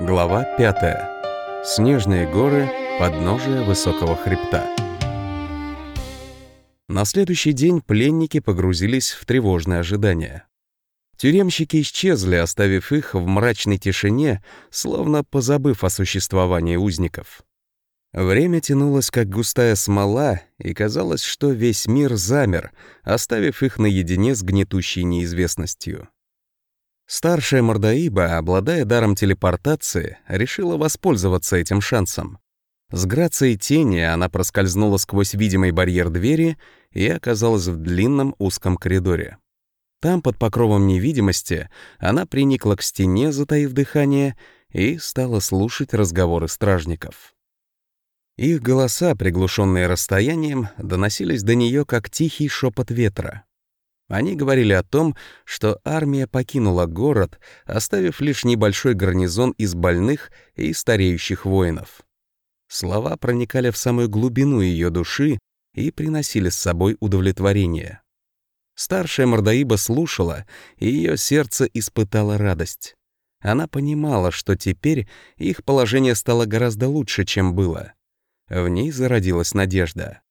Глава 5. Снежные горы, подножие высокого хребта. На следующий день пленники погрузились в тревожное ожидание. Тюремщики исчезли, оставив их в мрачной тишине, словно позабыв о существовании узников. Время тянулось, как густая смола, и казалось, что весь мир замер, оставив их наедине с гнетущей неизвестностью. Старшая Мордаиба, обладая даром телепортации, решила воспользоваться этим шансом. С грацией тени она проскользнула сквозь видимый барьер двери и оказалась в длинном узком коридоре. Там, под покровом невидимости, она приникла к стене, затаив дыхание, и стала слушать разговоры стражников. Их голоса, приглушенные расстоянием, доносились до нее как тихий шепот ветра. Они говорили о том, что армия покинула город, оставив лишь небольшой гарнизон из больных и стареющих воинов. Слова проникали в самую глубину ее души и приносили с собой удовлетворение. Старшая Мордаиба слушала, и ее сердце испытало радость. Она понимала, что теперь их положение стало гораздо лучше, чем было. В ней зародилась надежда.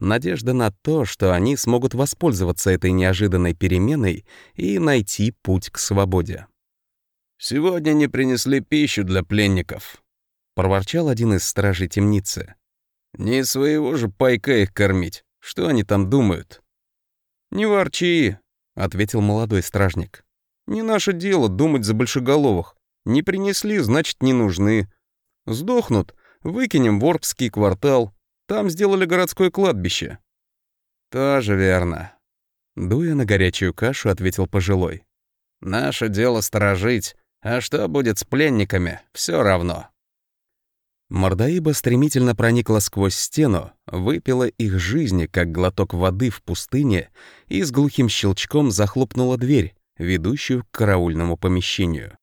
Надежда на то, что они смогут воспользоваться этой неожиданной переменой и найти путь к свободе. «Сегодня не принесли пищу для пленников», — проворчал один из стражей темницы. «Не своего же пайка их кормить. Что они там думают?» «Не ворчи», — ответил молодой стражник. «Не наше дело думать за большеголовых. Не принесли, значит, не нужны. Сдохнут, Выкинем в Орбский квартал. Там сделали городское кладбище». «Тоже верно», — дуя на горячую кашу, ответил пожилой. «Наше дело сторожить, а что будет с пленниками, все равно». Мордаиба стремительно проникла сквозь стену, выпила их жизни, как глоток воды в пустыне, и с глухим щелчком захлопнула дверь, ведущую к караульному помещению.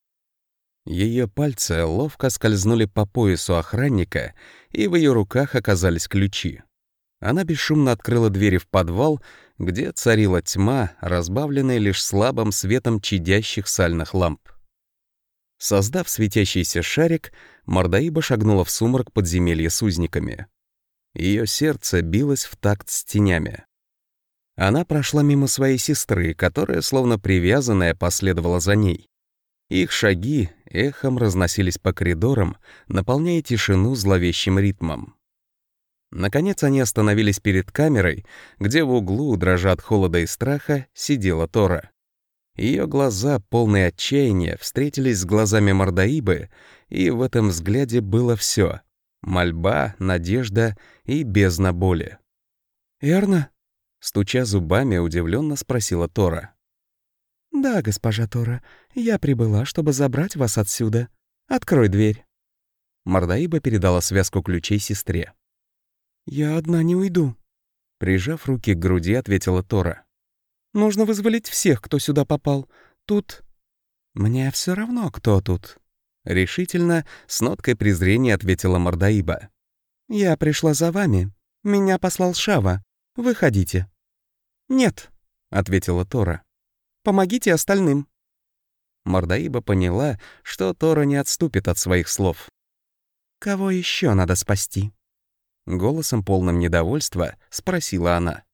Ее пальцы ловко скользнули по поясу охранника, и в ее руках оказались ключи. Она бесшумно открыла двери в подвал, где царила тьма, разбавленная лишь слабым светом чадящих сальных ламп. Создав светящийся шарик, Мордаиба шагнула в сумрак подземелья с узниками. Ее сердце билось в такт с тенями. Она прошла мимо своей сестры, которая, словно привязанная, последовала за ней. Их шаги эхом разносились по коридорам, наполняя тишину зловещим ритмом. Наконец они остановились перед камерой, где в углу, дрожа от холода и страха, сидела Тора. Ее глаза, полные отчаяния, встретились с глазами Мордаибы, и в этом взгляде было все: мольба, надежда и бездна боли. «Эрна?» — стуча зубами, удивленно спросила Тора. «Да, госпожа Тора, я прибыла, чтобы забрать вас отсюда. Открой дверь». Мордаиба передала связку ключей сестре. «Я одна не уйду», — прижав руки к груди, ответила Тора. «Нужно вызволить всех, кто сюда попал. Тут...» «Мне все равно, кто тут», — решительно, с ноткой презрения ответила Мордаиба. «Я пришла за вами. Меня послал Шава. Выходите». «Нет», — ответила Тора. Помогите остальным». Мордаиба поняла, что Тора не отступит от своих слов. «Кого еще надо спасти?» Голосом полным недовольства спросила она.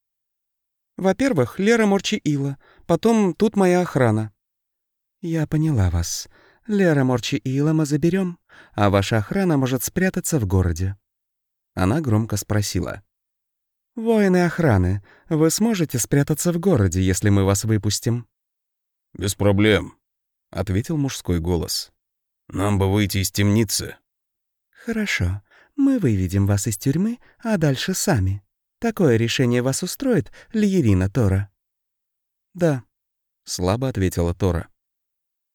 «Во-первых, Лера Морчиила, потом тут моя охрана». «Я поняла вас. Лера Морчиила мы заберем, а ваша охрана может спрятаться в городе». Она громко спросила. «Воины охраны, вы сможете спрятаться в городе, если мы вас выпустим?» «Без проблем», — ответил мужской голос. «Нам бы выйти из темницы». «Хорошо. Мы выведем вас из тюрьмы, а дальше сами. Такое решение вас устроит, Льерина Тора?» «Да», — слабо ответила Тора.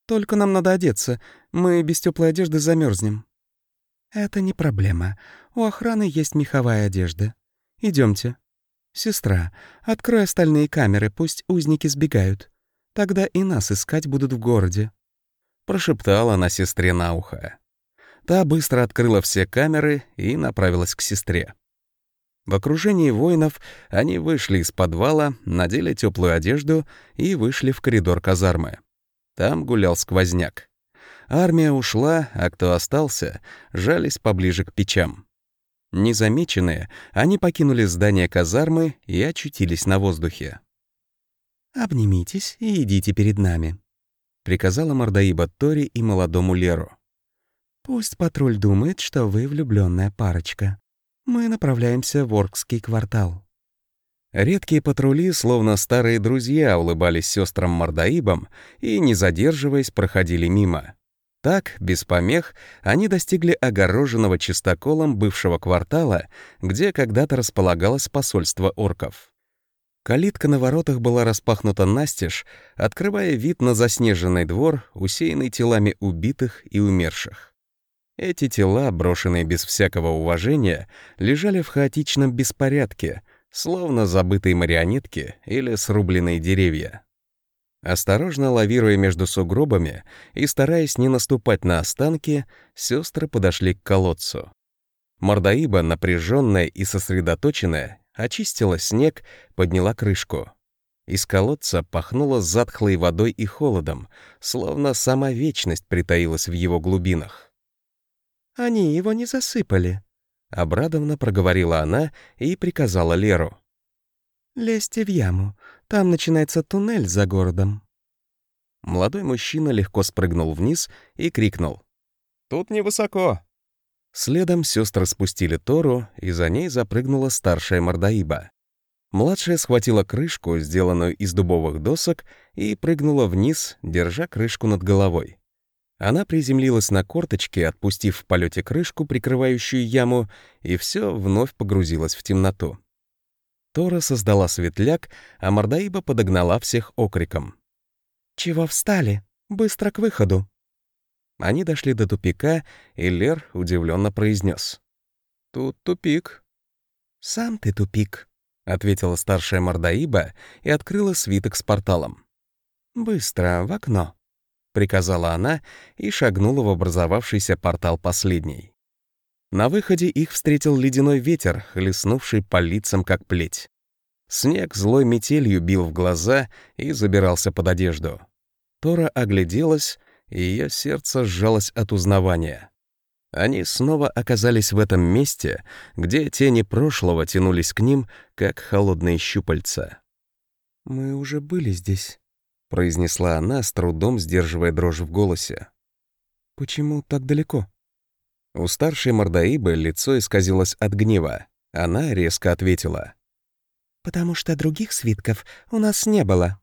«Только нам надо одеться. Мы без теплой одежды замерзнем. «Это не проблема. У охраны есть меховая одежда. Идемте. Сестра, открой остальные камеры, пусть узники сбегают. Тогда и нас искать будут в городе». Прошептала она сестре на ухо. Та быстро открыла все камеры и направилась к сестре. В окружении воинов они вышли из подвала, надели теплую одежду и вышли в коридор казармы. Там гулял сквозняк. Армия ушла, а кто остался, жались поближе к печам. Незамеченные, они покинули здание казармы и очутились на воздухе. «Обнимитесь и идите перед нами», — приказала Мордаиба Тори и молодому Леру. «Пусть патруль думает, что вы влюбленная парочка. Мы направляемся в Оркский квартал». Редкие патрули, словно старые друзья, улыбались сестрам Мордаибам и, не задерживаясь, проходили мимо. Так, без помех, они достигли огороженного чистоколом бывшего квартала, где когда-то располагалось посольство орков. Калитка на воротах была распахнута настежь, открывая вид на заснеженный двор, усеянный телами убитых и умерших. Эти тела, брошенные без всякого уважения, лежали в хаотичном беспорядке, словно забытые марионетки или срубленные деревья. Осторожно лавируя между сугробами и стараясь не наступать на останки, сестры подошли к колодцу. Мордаиба, напряженная и сосредоточенная, очистила снег, подняла крышку. Из колодца пахнуло затхлой водой и холодом, словно сама вечность притаилась в его глубинах. «Они его не засыпали», Обрадованно проговорила она и приказала Леру. «Лезьте в яму. Там начинается туннель за городом». Молодой мужчина легко спрыгнул вниз и крикнул. «Тут невысоко». Следом сестры спустили Тору, и за ней запрыгнула старшая Мордаиба. Младшая схватила крышку, сделанную из дубовых досок, и прыгнула вниз, держа крышку над головой. Она приземлилась на корточки, отпустив в полете крышку, прикрывающую яму, и все вновь погрузилось в темноту. Тора создала светляк, а Мордаиба подогнала всех окриком. «Чего встали? Быстро к выходу!» Они дошли до тупика, и Лер удивленно произнес: «Тут тупик». «Сам ты тупик», — ответила старшая Мордаиба и открыла свиток с порталом. «Быстро, в окно». — приказала она и шагнула в образовавшийся портал последний. На выходе их встретил ледяной ветер, хлестнувший по лицам, как плеть. Снег злой метелью бил в глаза и забирался под одежду. Тора огляделась, и ее сердце сжалось от узнавания. Они снова оказались в этом месте, где тени прошлого тянулись к ним, как холодные щупальца. «Мы уже были здесь», — произнесла она, с трудом сдерживая дрожь в голосе. «Почему так далеко?» У старшей Мордаибы лицо исказилось от гнева. Она резко ответила. «Потому что других свитков у нас не было».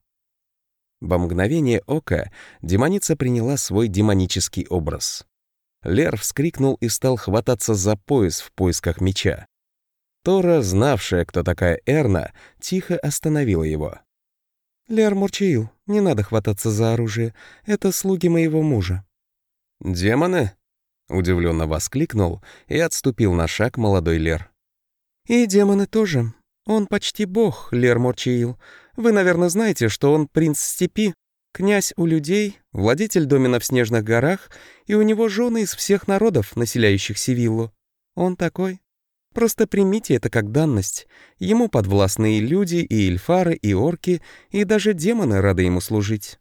Во мгновение ока демоница приняла свой демонический образ. Лер вскрикнул и стал хвататься за пояс в поисках меча. Тора, знавшая, кто такая Эрна, тихо остановила его. «Лер Мурчаил, не надо хвататься за оружие. Это слуги моего мужа». «Демоны?» — удивленно воскликнул и отступил на шаг молодой Лер. «И демоны тоже. Он почти бог, Лер Мурчаил. Вы, наверное, знаете, что он принц степи, князь у людей, владетель домена в снежных горах, и у него жены из всех народов, населяющих Севиллу. Он такой. Просто примите это как данность. Ему подвластны и люди, и эльфары, и орки, и даже демоны рады ему служить».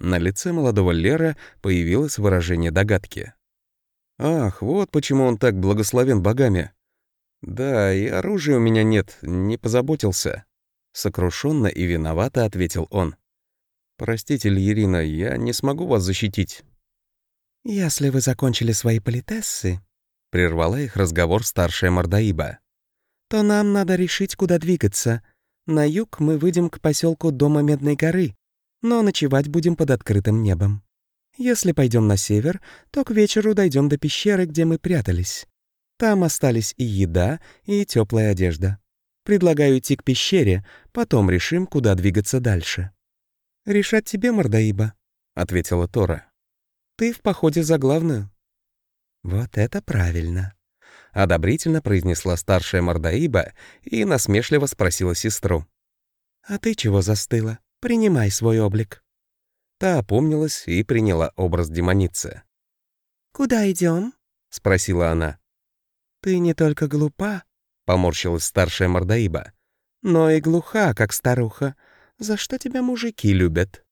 На лице молодого Лера появилось выражение догадки. «Ах, вот почему он так благословен богами. Да, и оружия у меня нет, не позаботился». Сокрушенно и виновато ответил он. «Простите, Льерина, я не смогу вас защитить». «Если вы закончили свои политессы, Прервала их разговор старшая Мордаиба. «То нам надо решить, куда двигаться. На юг мы выйдем к поселку Дома Медной горы, но ночевать будем под открытым небом. Если пойдем на север, то к вечеру дойдем до пещеры, где мы прятались. Там остались и еда, и теплая одежда. Предлагаю идти к пещере, потом решим, куда двигаться дальше». «Решать тебе, Мордаиба», — ответила Тора. «Ты в походе за главную». «Вот это правильно!» — одобрительно произнесла старшая Мордаиба и насмешливо спросила сестру. «А ты чего застыла? Принимай свой облик». Та опомнилась и приняла образ демоницы. «Куда идем? спросила она. «Ты не только глупа», — поморщилась старшая Мордаиба, «но и глуха, как старуха. За что тебя мужики любят?»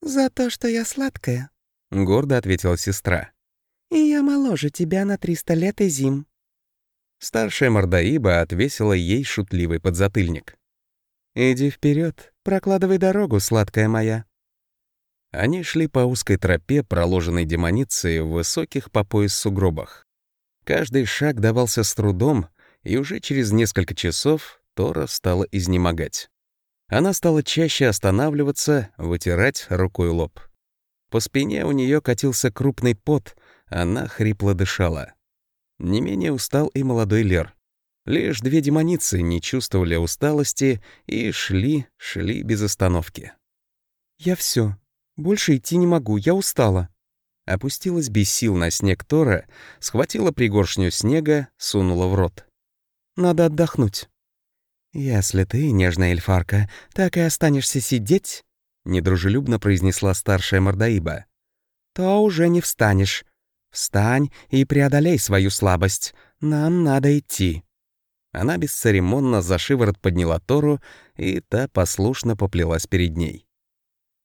«За то, что я сладкая», гордо ответила сестра. «И я моложе тебя на триста лет и зим». Старшая Мордаиба отвесила ей шутливый подзатыльник. «Иди вперед, прокладывай дорогу, сладкая моя». Они шли по узкой тропе, проложенной демоницей в высоких по пояс сугробах. Каждый шаг давался с трудом, и уже через несколько часов Тора стала изнемогать. Она стала чаще останавливаться, вытирать рукой лоб. По спине у нее катился крупный пот, она хрипло дышала. Не менее устал и молодой Лер. Лишь две демоницы не чувствовали усталости и шли, шли без остановки. «Я все, больше идти не могу, я устала». Опустилась без сил на снег Тора, схватила пригоршню снега, сунула в рот. «Надо отдохнуть». «Если ты, нежная эльфарка, так и останешься сидеть», — недружелюбно произнесла старшая Мордаиба, «то уже не встанешь. Встань и преодолей свою слабость. Нам надо идти». Она бесцеремонно за шиворот подняла Тору, и та послушно поплелась перед ней.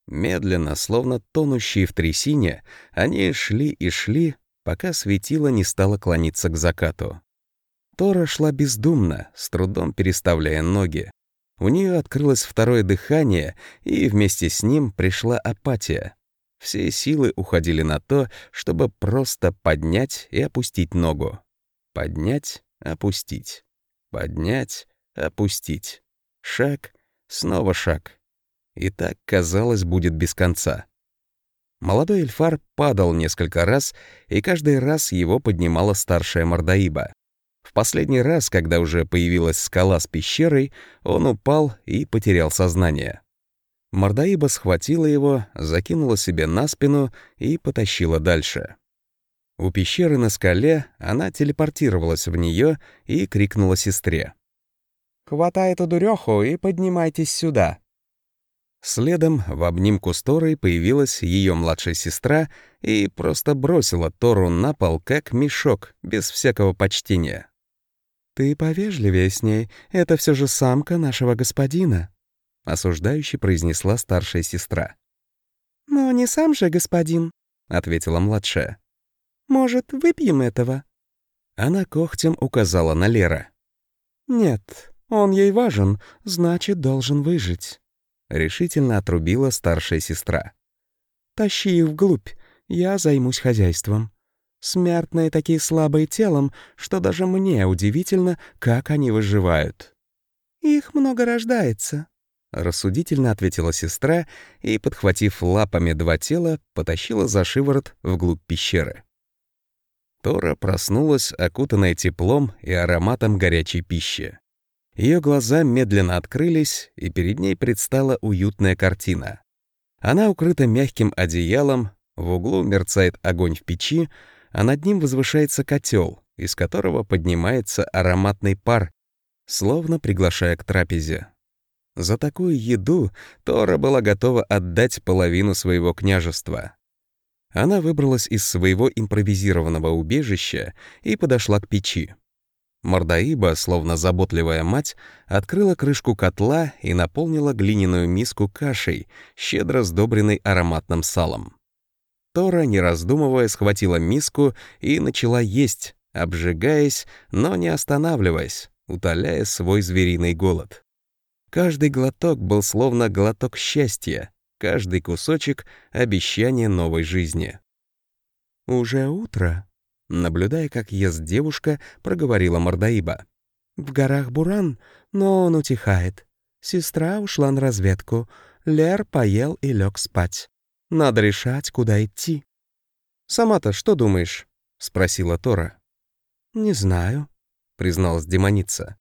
Медленно, словно тонущие в трясине, они шли и шли, пока светило не стало клониться к закату. Тора шла бездумно, с трудом переставляя ноги. У нее открылось второе дыхание, и вместе с ним пришла апатия. Все силы уходили на то, чтобы просто поднять и опустить ногу. Поднять, опустить. Поднять, опустить. Шаг, снова шаг. И так, казалось, будет без конца. Молодой эльфар падал несколько раз, и каждый раз его поднимала старшая Мордаиба. В последний раз, когда уже появилась скала с пещерой, он упал и потерял сознание. Мордаиба схватила его, закинула себе на спину и потащила дальше. У пещеры на скале она телепортировалась в нее и крикнула сестре. «Хватай эту дуреху и поднимайтесь сюда». Следом в обнимку с Торой появилась ее младшая сестра и просто бросила Тору на пол, как мешок, без всякого почтения. «Ты повежливее с ней, это все же самка нашего господина», — осуждающе произнесла старшая сестра. «Но не сам же господин», — ответила младшая. «Может, выпьем этого?» Она когтем указала на Лера. «Нет, он ей важен, значит, должен выжить», — решительно отрубила старшая сестра. «Тащи их вглубь, я займусь хозяйством». Смертные такие слабые телом, что даже мне удивительно, как они выживают. «Их много рождается», — рассудительно ответила сестра и, подхватив лапами два тела, потащила за шиворот вглубь пещеры. Тора проснулась, окутанная теплом и ароматом горячей пищи. Ее глаза медленно открылись, и перед ней предстала уютная картина. Она укрыта мягким одеялом, в углу мерцает огонь в печи, а над ним возвышается котел, из которого поднимается ароматный пар, словно приглашая к трапезе. За такую еду Тора была готова отдать половину своего княжества. Она выбралась из своего импровизированного убежища и подошла к печи. Мордаиба, словно заботливая мать, открыла крышку котла и наполнила глиняную миску кашей, щедро сдобренной ароматным салом. Тора, не раздумывая, схватила миску и начала есть, обжигаясь, но не останавливаясь, утоляя свой звериный голод. Каждый глоток был словно глоток счастья, каждый кусочек — обещание новой жизни. «Уже утро», — наблюдая, как ест девушка, проговорила Мордаиба. «В горах Буран, но он утихает. Сестра ушла на разведку, Лер поел и лег спать. Надо решать, куда идти. «Сама-то что думаешь?» — спросила Тора. «Не знаю», — призналась демоница.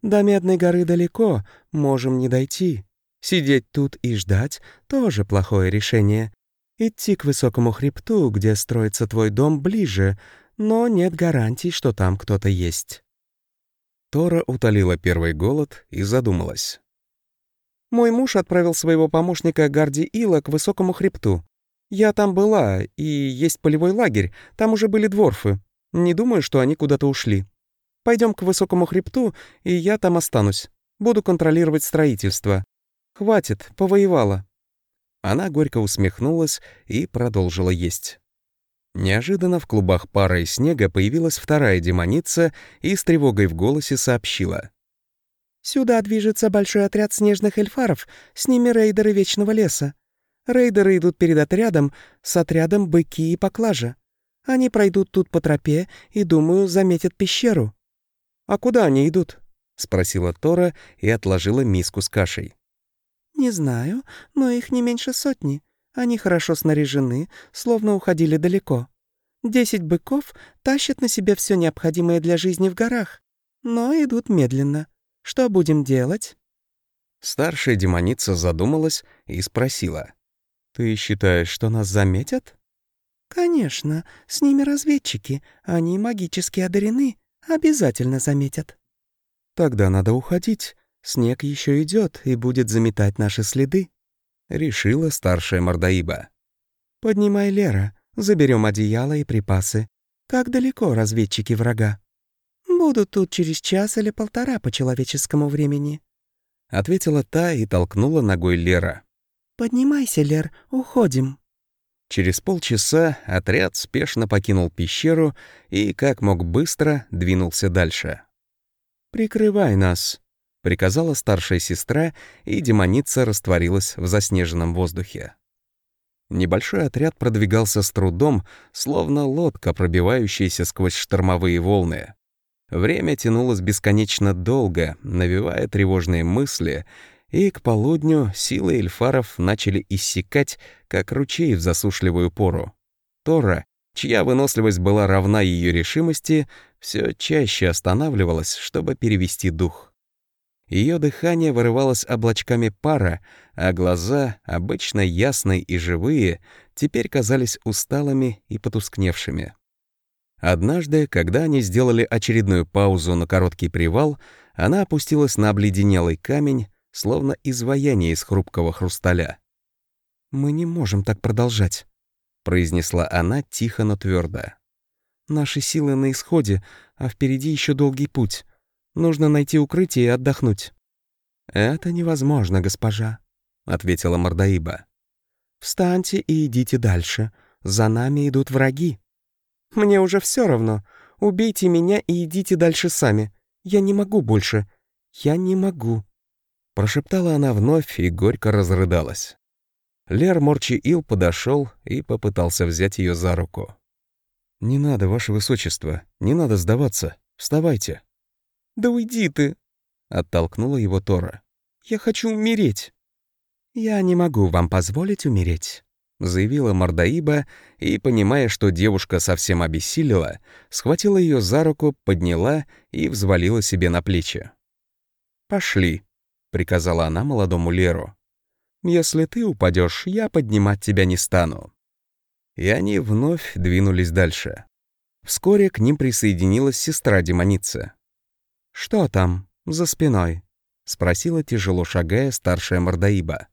«До Медной горы далеко, можем не дойти. Сидеть тут и ждать — тоже плохое решение. Идти к высокому хребту, где строится твой дом, ближе, но нет гарантий, что там кто-то есть». Тора утолила первый голод и задумалась. Мой муж отправил своего помощника Гарди Ила к высокому хребту. Я там была, и есть полевой лагерь, там уже были дворфы. Не думаю, что они куда-то ушли. Пойдем к высокому хребту, и я там останусь. Буду контролировать строительство. Хватит, повоевала». Она горько усмехнулась и продолжила есть. Неожиданно в клубах пара и снега появилась вторая демоница и с тревогой в голосе сообщила. «Сюда движется большой отряд снежных эльфаров, с ними рейдеры Вечного леса. Рейдеры идут перед отрядом, с отрядом быки и поклажа. Они пройдут тут по тропе и, думаю, заметят пещеру». «А куда они идут?» — спросила Тора и отложила миску с кашей. «Не знаю, но их не меньше сотни. Они хорошо снаряжены, словно уходили далеко. Десять быков тащат на себе все необходимое для жизни в горах, но идут медленно. Что будем делать?» Старшая демоница задумалась и спросила. «Ты считаешь, что нас заметят?» «Конечно, с ними разведчики, они магически одарены, обязательно заметят». «Тогда надо уходить, снег еще идет и будет заметать наши следы». — решила старшая Мордаиба. «Поднимай, Лера, заберем одеяло и припасы. Как далеко разведчики врага?» «Будут тут через час или полтора по человеческому времени», — ответила та и толкнула ногой Лера. «Поднимайся, Лер, уходим». Через полчаса отряд спешно покинул пещеру и, как мог быстро, двинулся дальше. «Прикрывай нас», — приказала старшая сестра, и демоница растворилась в заснеженном воздухе. Небольшой отряд продвигался с трудом, словно лодка, пробивающаяся сквозь штормовые волны. Время тянулось бесконечно долго, навевая тревожные мысли, и к полудню силы эльфаров начали иссякать, как ручей в засушливую пору. Тора, чья выносливость была равна ее решимости, все чаще останавливалась, чтобы перевести дух. Ее дыхание вырывалось облачками пара, а глаза, обычно ясные и живые, теперь казались усталыми и потускневшими. Однажды, когда они сделали очередную паузу на короткий привал, она опустилась на обледенелый камень, словно изваяние из хрупкого хрусталя. «Мы не можем так продолжать», — произнесла она тихо, но твердо. «Наши силы на исходе, а впереди еще долгий путь. Нужно найти укрытие и отдохнуть». «Это невозможно, госпожа», — ответила Мордаиба. «Встаньте и идите дальше. За нами идут враги». «Мне уже все равно. Убейте меня и идите дальше сами. Я не могу больше. Я не могу». Прошептала она вновь и горько разрыдалась. Лер Морчи-Ил подошел и попытался взять ее за руку. «Не надо, ваше высочество, не надо сдаваться. Вставайте». «Да уйди ты!» — оттолкнула его Тора. «Я хочу умереть!» «Я не могу вам позволить умереть», — заявила Мордаиба, и, понимая, что девушка совсем обессилила, схватила ее за руку, подняла и взвалила себе на плечи. «Пошли», — приказала она молодому Леру. «Если ты упадешь, я поднимать тебя не стану». И они вновь двинулись дальше. Вскоре к ним присоединилась сестра-демоница. «Что там, за спиной?» — спросила, тяжело шагая, старшая Мордаиба.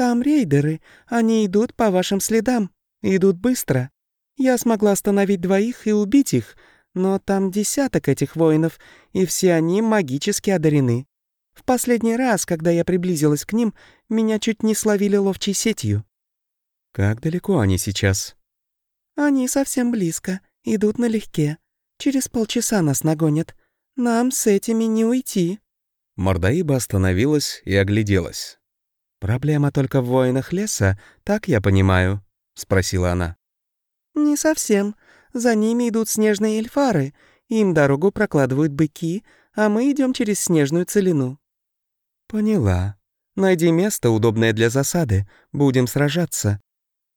«Там рейдеры. Они идут по вашим следам. Идут быстро. Я смогла остановить двоих и убить их, но там десяток этих воинов, и все они магически одарены. В последний раз, когда я приблизилась к ним, меня чуть не словили ловчей сетью». «Как далеко они сейчас?» «Они совсем близко. Идут налегке. Через полчаса нас нагонят. Нам с этими не уйти». Мордаиба остановилась и огляделась. «Проблема только в воинах леса, так я понимаю?» — спросила она. «Не совсем. За ними идут снежные эльфары. Им дорогу прокладывают быки, а мы идем через снежную целину». «Поняла. Найди место, удобное для засады. Будем сражаться.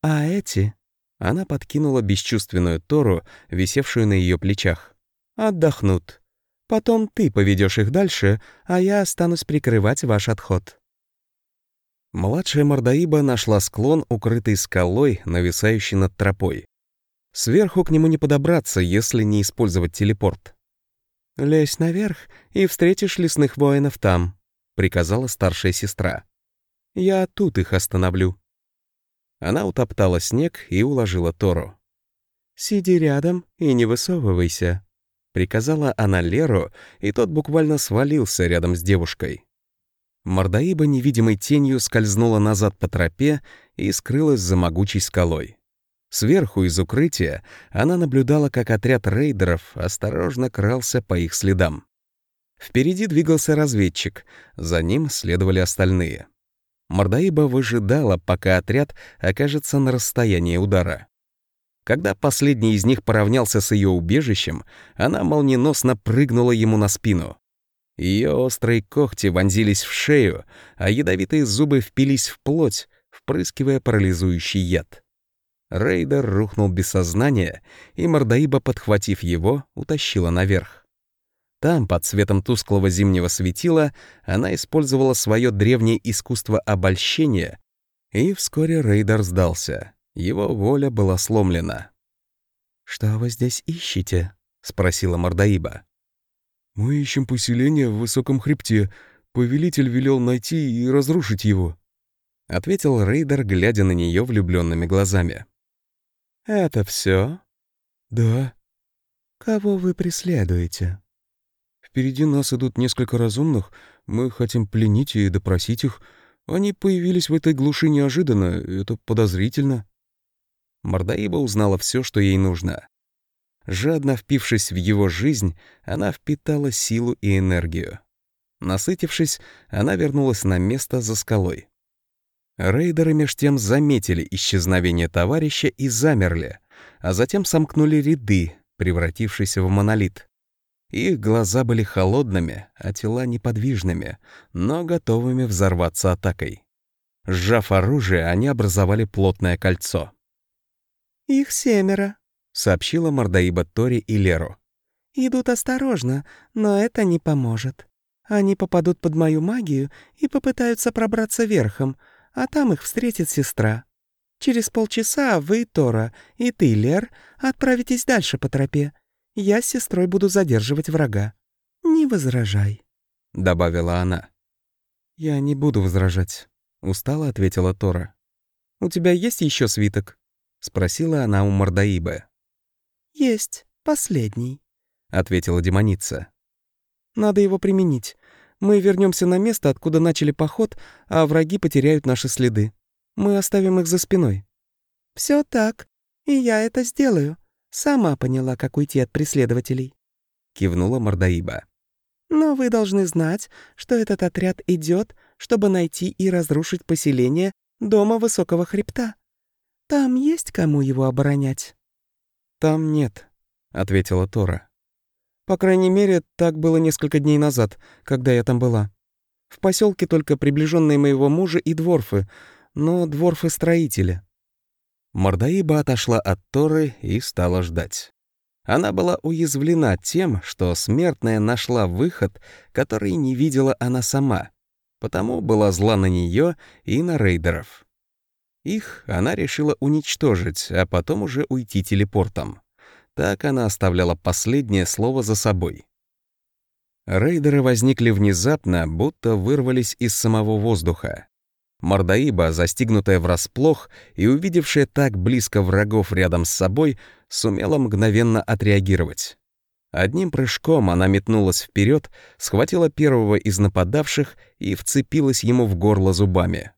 А эти...» Она подкинула бесчувственную Тору, висевшую на ее плечах. «Отдохнут. Потом ты поведешь их дальше, а я останусь прикрывать ваш отход». Младшая Мордаиба нашла склон, укрытый скалой, нависающий над тропой. Сверху к нему не подобраться, если не использовать телепорт. «Лезь наверх и встретишь лесных воинов там», — приказала старшая сестра. «Я тут их остановлю». Она утоптала снег и уложила Тору. «Сиди рядом и не высовывайся», Приказала она Леру, и тот буквально свалился рядом с девушкой. Мордаиба невидимой тенью скользнула назад по тропе и скрылась за могучей скалой. Сверху из укрытия она наблюдала, как отряд рейдеров осторожно крался по их следам. Впереди двигался разведчик, за ним следовали остальные. Мордаиба выжидала, пока отряд окажется на расстоянии удара. Когда последний из них поравнялся с ее убежищем, она молниеносно прыгнула ему на спину. Ее острые когти вонзились в шею, а ядовитые зубы впились в плоть, впрыскивая парализующий яд. Рейдер рухнул без сознания, и Мордаиба, подхватив его, утащила наверх. Там, под светом тусклого зимнего светила, она использовала свое древнее искусство обольщения, и вскоре Рейдер сдался. Его воля была сломлена. «Что вы здесь ищете?» — спросила Мордаиба. «Мы ищем поселение в высоком хребте. Повелитель велел найти и разрушить его», — ответил Рейдер, глядя на нее влюбленными глазами. «Это все? «Да». «Кого вы преследуете?» «Впереди нас идут несколько разумных. Мы хотим пленить и допросить их. Они появились в этой глуши неожиданно. Это подозрительно». Мордаиба узнала все, что ей нужно. Жадно впившись в его жизнь, она впитала силу и энергию. Насытившись, она вернулась на место за скалой. Рейдеры меж тем заметили исчезновение товарища и замерли, а затем сомкнули ряды, превратившись в монолит. Их глаза были холодными, а тела неподвижными, но готовыми взорваться атакой. Сжав оружие, они образовали плотное кольцо. «Их семеро», — сообщила Мордаиба Тори и Леру. «Идут осторожно, но это не поможет. Они попадут под мою магию и попытаются пробраться верхом, а там их встретит сестра. Через полчаса вы, Тора, и ты, Лер, отправитесь дальше по тропе. Я с сестрой буду задерживать врага. Не возражай», — добавила она. «Я не буду возражать», — устало ответила Тора. «У тебя есть еще свиток?» — спросила она у Мордаибы. «Есть, последний», — ответила демоница. «Надо его применить. Мы вернемся на место, откуда начали поход, а враги потеряют наши следы. Мы оставим их за спиной». Все так, и я это сделаю. Сама поняла, как уйти от преследователей», — кивнула Мордаиба. «Но вы должны знать, что этот отряд идет, чтобы найти и разрушить поселение Дома Высокого Хребта. Там есть кому его оборонять». «Там нет», — ответила Тора. «По крайней мере, так было несколько дней назад, когда я там была. В поселке только приближенные моего мужа и дворфы, но дворфы-строители». Мордаиба отошла от Торы и стала ждать. Она была уязвлена тем, что смертная нашла выход, который не видела она сама, потому была зла на нее и на рейдеров. Их она решила уничтожить, а потом уже уйти телепортом. Так она оставляла последнее слово за собой. Рейдеры возникли внезапно, будто вырвались из самого воздуха. Мордаиба, застигнутая врасплох и увидевшая так близко врагов рядом с собой, сумела мгновенно отреагировать. Одним прыжком она метнулась вперед, схватила первого из нападавших и вцепилась ему в горло зубами.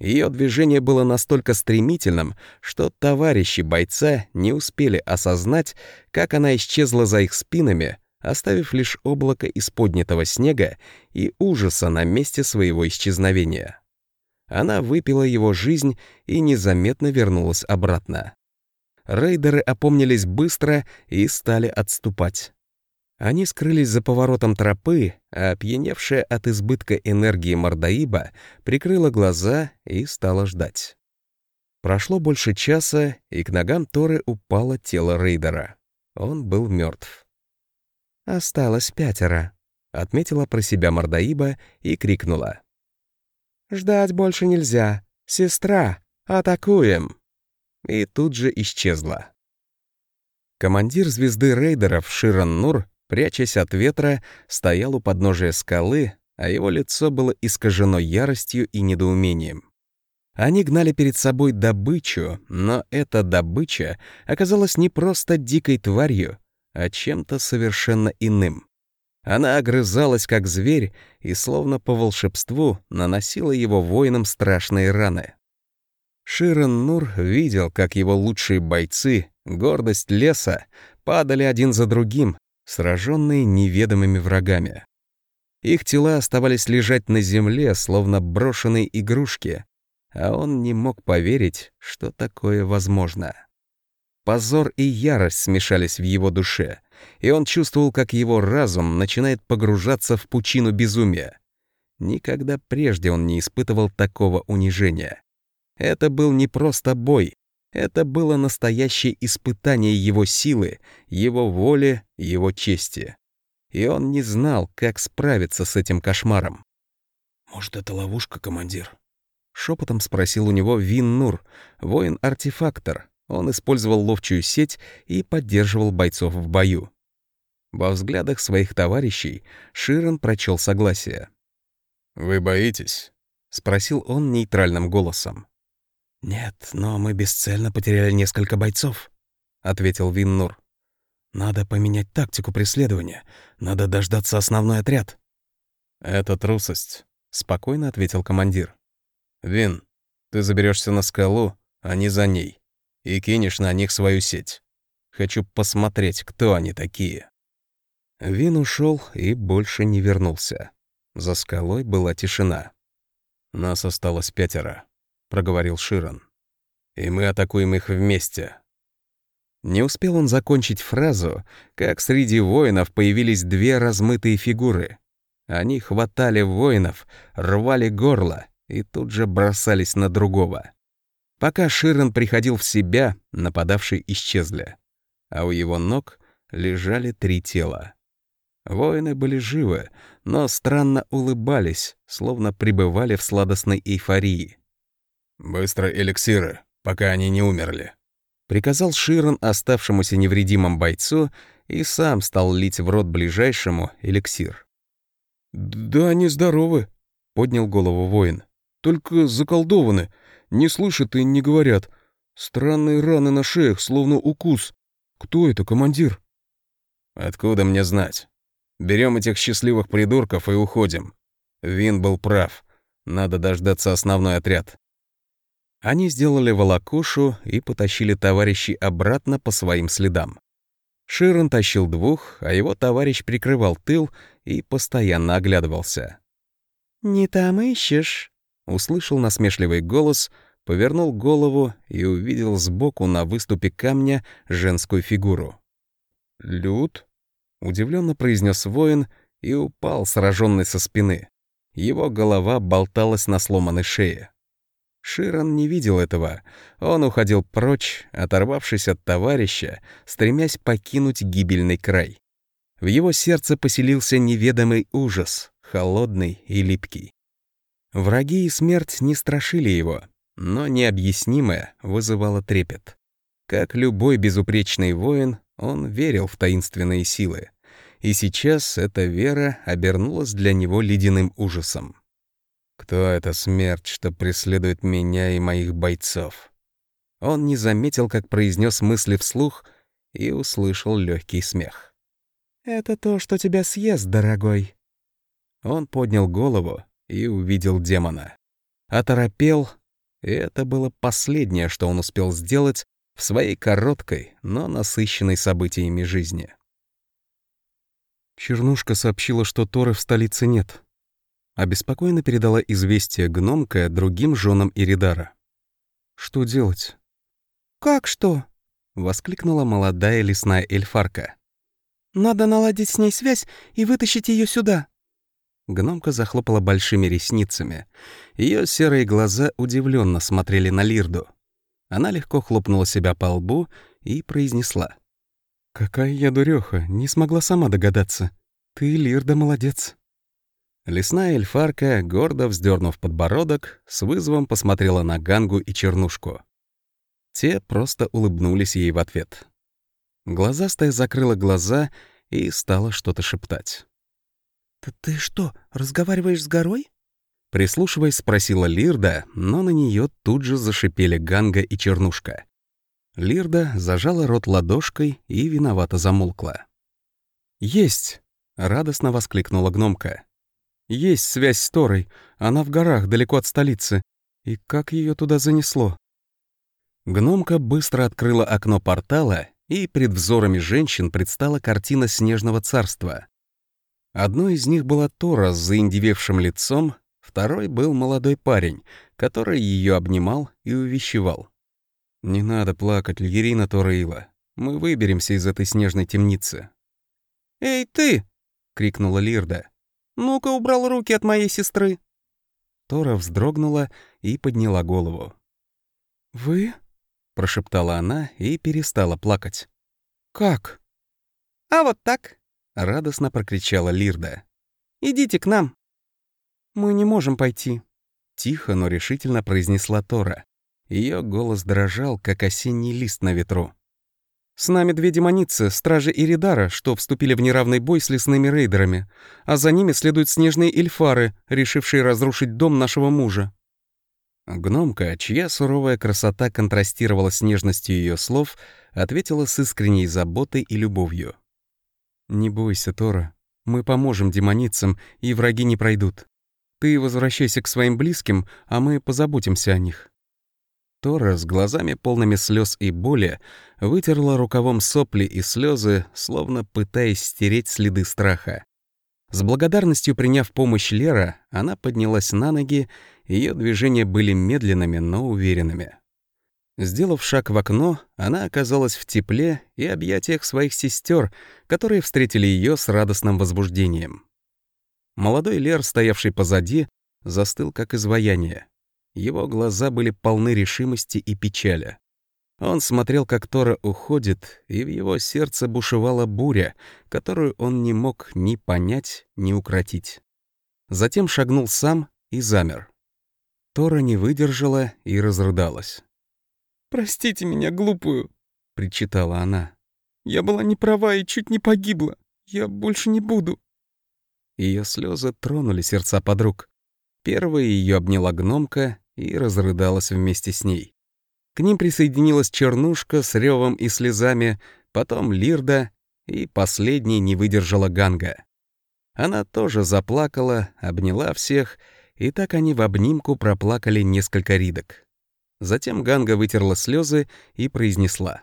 Ее движение было настолько стремительным, что товарищи бойца не успели осознать, как она исчезла за их спинами, оставив лишь облако из поднятого снега и ужаса на месте своего исчезновения. Она выпила его жизнь и незаметно вернулась обратно. Рейдеры опомнились быстро и стали отступать. Они скрылись за поворотом тропы, а опьяневшая от избытка энергии Мордаиба прикрыла глаза и стала ждать. Прошло больше часа, и к ногам Торы упало тело рейдера. Он был мертв. «Осталось пятеро», — отметила про себя Мордаиба и крикнула. «Ждать больше нельзя. Сестра, атакуем!» И тут же исчезла. Командир звезды рейдеров Ширан Нур прячась от ветра, стоял у подножия скалы, а его лицо было искажено яростью и недоумением. Они гнали перед собой добычу, но эта добыча оказалась не просто дикой тварью, а чем-то совершенно иным. Она огрызалась, как зверь, и, словно по волшебству, наносила его воинам страшные раны. Ширен Нур видел, как его лучшие бойцы, гордость леса, падали один за другим, сраженные неведомыми врагами. Их тела оставались лежать на земле, словно брошенные игрушки, а он не мог поверить, что такое возможно. Позор и ярость смешались в его душе, и он чувствовал, как его разум начинает погружаться в пучину безумия. Никогда прежде он не испытывал такого унижения. Это был не просто бой, это было настоящее испытание его силы, его воли, его чести. И он не знал, как справиться с этим кошмаром. «Может, это ловушка, командир?» Шепотом спросил у него Вин Нур, воин-артефактор. Он использовал ловчую сеть и поддерживал бойцов в бою. Во взглядах своих товарищей Ширен прочел согласие. «Вы боитесь?» — спросил он нейтральным голосом. «Нет, но мы бесцельно потеряли несколько бойцов», — ответил Виннур. «Надо поменять тактику преследования. Надо дождаться основной отряд». «Это трусость», — спокойно ответил командир. «Вин, ты заберешься на скалу, а не за ней, и кинешь на них свою сеть. Хочу посмотреть, кто они такие». Вин ушел и больше не вернулся. За скалой была тишина. «Нас осталось пятеро», — проговорил Широн. «И мы атакуем их вместе». Не успел он закончить фразу, как среди воинов появились две размытые фигуры. Они хватали воинов, рвали горло и тут же бросались на другого. Пока Широн приходил в себя, нападавшие исчезли, а у его ног лежали три тела. Воины были живы, но странно улыбались, словно пребывали в сладостной эйфории. «Быстро эликсиры, пока они не умерли», — приказал Широн оставшемуся невредимым бойцу и сам стал лить в рот ближайшему эликсир. «Да они здоровы», — поднял голову воин. «Только заколдованы, не слышат и не говорят. Странные раны на шеях, словно укус. Кто это, командир?» «Откуда мне знать?» Берем этих счастливых придурков и уходим. Вин был прав. Надо дождаться основной отряд. Они сделали волокушу и потащили товарищей обратно по своим следам. Широн тащил двух, а его товарищ прикрывал тыл и постоянно оглядывался. «Не там ищешь», — услышал насмешливый голос, повернул голову и увидел сбоку на выступе камня женскую фигуру. «Люд?» Удивленно произнес воин и упал, сраженный со спины. Его голова болталась на сломанной шее. Широн не видел этого. Он уходил прочь, оторвавшись от товарища, стремясь покинуть гибельный край. В его сердце поселился неведомый ужас, холодный и липкий. Враги и смерть не страшили его, но необъяснимое вызывало трепет. Как любой безупречный воин, он верил в таинственные силы. И сейчас эта вера обернулась для него ледяным ужасом. Кто эта смерть, что преследует меня и моих бойцов? Он не заметил, как произнес мысли вслух и услышал легкий смех. «Это то, что тебя съест, дорогой». Он поднял голову и увидел демона. Оторопел, и это было последнее, что он успел сделать в своей короткой, но насыщенной событиями жизни. Чернушка сообщила, что Торы в столице нет. Обеспокоенно передала известие гномка другим женам Иридара. «Что делать?» «Как что?» — воскликнула молодая лесная эльфарка. «Надо наладить с ней связь и вытащить ее сюда». Гномка захлопала большими ресницами. Ее серые глаза удивленно смотрели на Лирду. Она легко хлопнула себя по лбу и произнесла. «Какая я дуреха, не смогла сама догадаться. Ты, Лирда, молодец». Лесная эльфарка, гордо вздернув подбородок, с вызовом посмотрела на Гангу и Чернушку. Те просто улыбнулись ей в ответ. Глазастая закрыла глаза и стала что-то шептать. «Ты, «Ты что, разговариваешь с горой?» Прислушиваясь, спросила Лирда, но на нее тут же зашипели Ганга и Чернушка. Лирда зажала рот ладошкой и виновато замолкла. «Есть!» — Радостно воскликнула гномка. «Есть связь с Торой. Она в горах, далеко от столицы. И как ее туда занесло?» Гномка быстро открыла окно портала, и пред взорами женщин предстала картина Снежного царства. Одной из них была Тора с заиндевевшим лицом, второй был молодой парень, который ее обнимал и увещевал. «Не надо плакать, Льерина Тораила. Мы выберемся из этой снежной темницы». «Эй, ты!» — крикнула Лирда. «Ну-ка, убрал руки от моей сестры!» Тора вздрогнула и подняла голову. «Вы?» — прошептала она и перестала плакать. «Как?» «А вот так!» — радостно прокричала Лирда. «Идите к нам!» «Мы не можем пойти», — тихо, но решительно произнесла Тора. Ее голос дрожал, как осенний лист на ветру. «С нами две демоницы, стражи Иридара, что вступили в неравный бой с лесными рейдерами, а за ними следуют снежные эльфары, решившие разрушить дом нашего мужа». Гномка, чья суровая красота контрастировала с нежностью ее слов, ответила с искренней заботой и любовью. «Не бойся, Тора. Мы поможем демоницам, и враги не пройдут. Ты возвращайся к своим близким, а мы позаботимся о них». Тора с глазами полными слез и боли вытерла рукавом сопли и слезы, словно пытаясь стереть следы страха. С благодарностью приняв помощь Лера, она поднялась на ноги, ее движения были медленными, но уверенными. Сделав шаг в окно, она оказалась в тепле и объятиях своих сестер, которые встретили ее с радостным возбуждением. Молодой Лер, стоявший позади, застыл как изваяние. Его глаза были полны решимости и печали. Он смотрел, как Тора уходит, и в его сердце бушевала буря, которую он не мог ни понять, ни укротить. Затем шагнул сам и замер. Тора не выдержала и разрыдалась. «Простите меня, глупую», — причитала она. «Я была не права и чуть не погибла. Я больше не буду». Ее слезы тронули сердца подруг. Первая ее обняла гномка и разрыдалась вместе с ней. К ним присоединилась Чернушка с ревом и слезами, потом Лирда, и последней не выдержала Ганга. Она тоже заплакала, обняла всех, и так они в обнимку проплакали несколько ридок. Затем Ганга вытерла слезы и произнесла.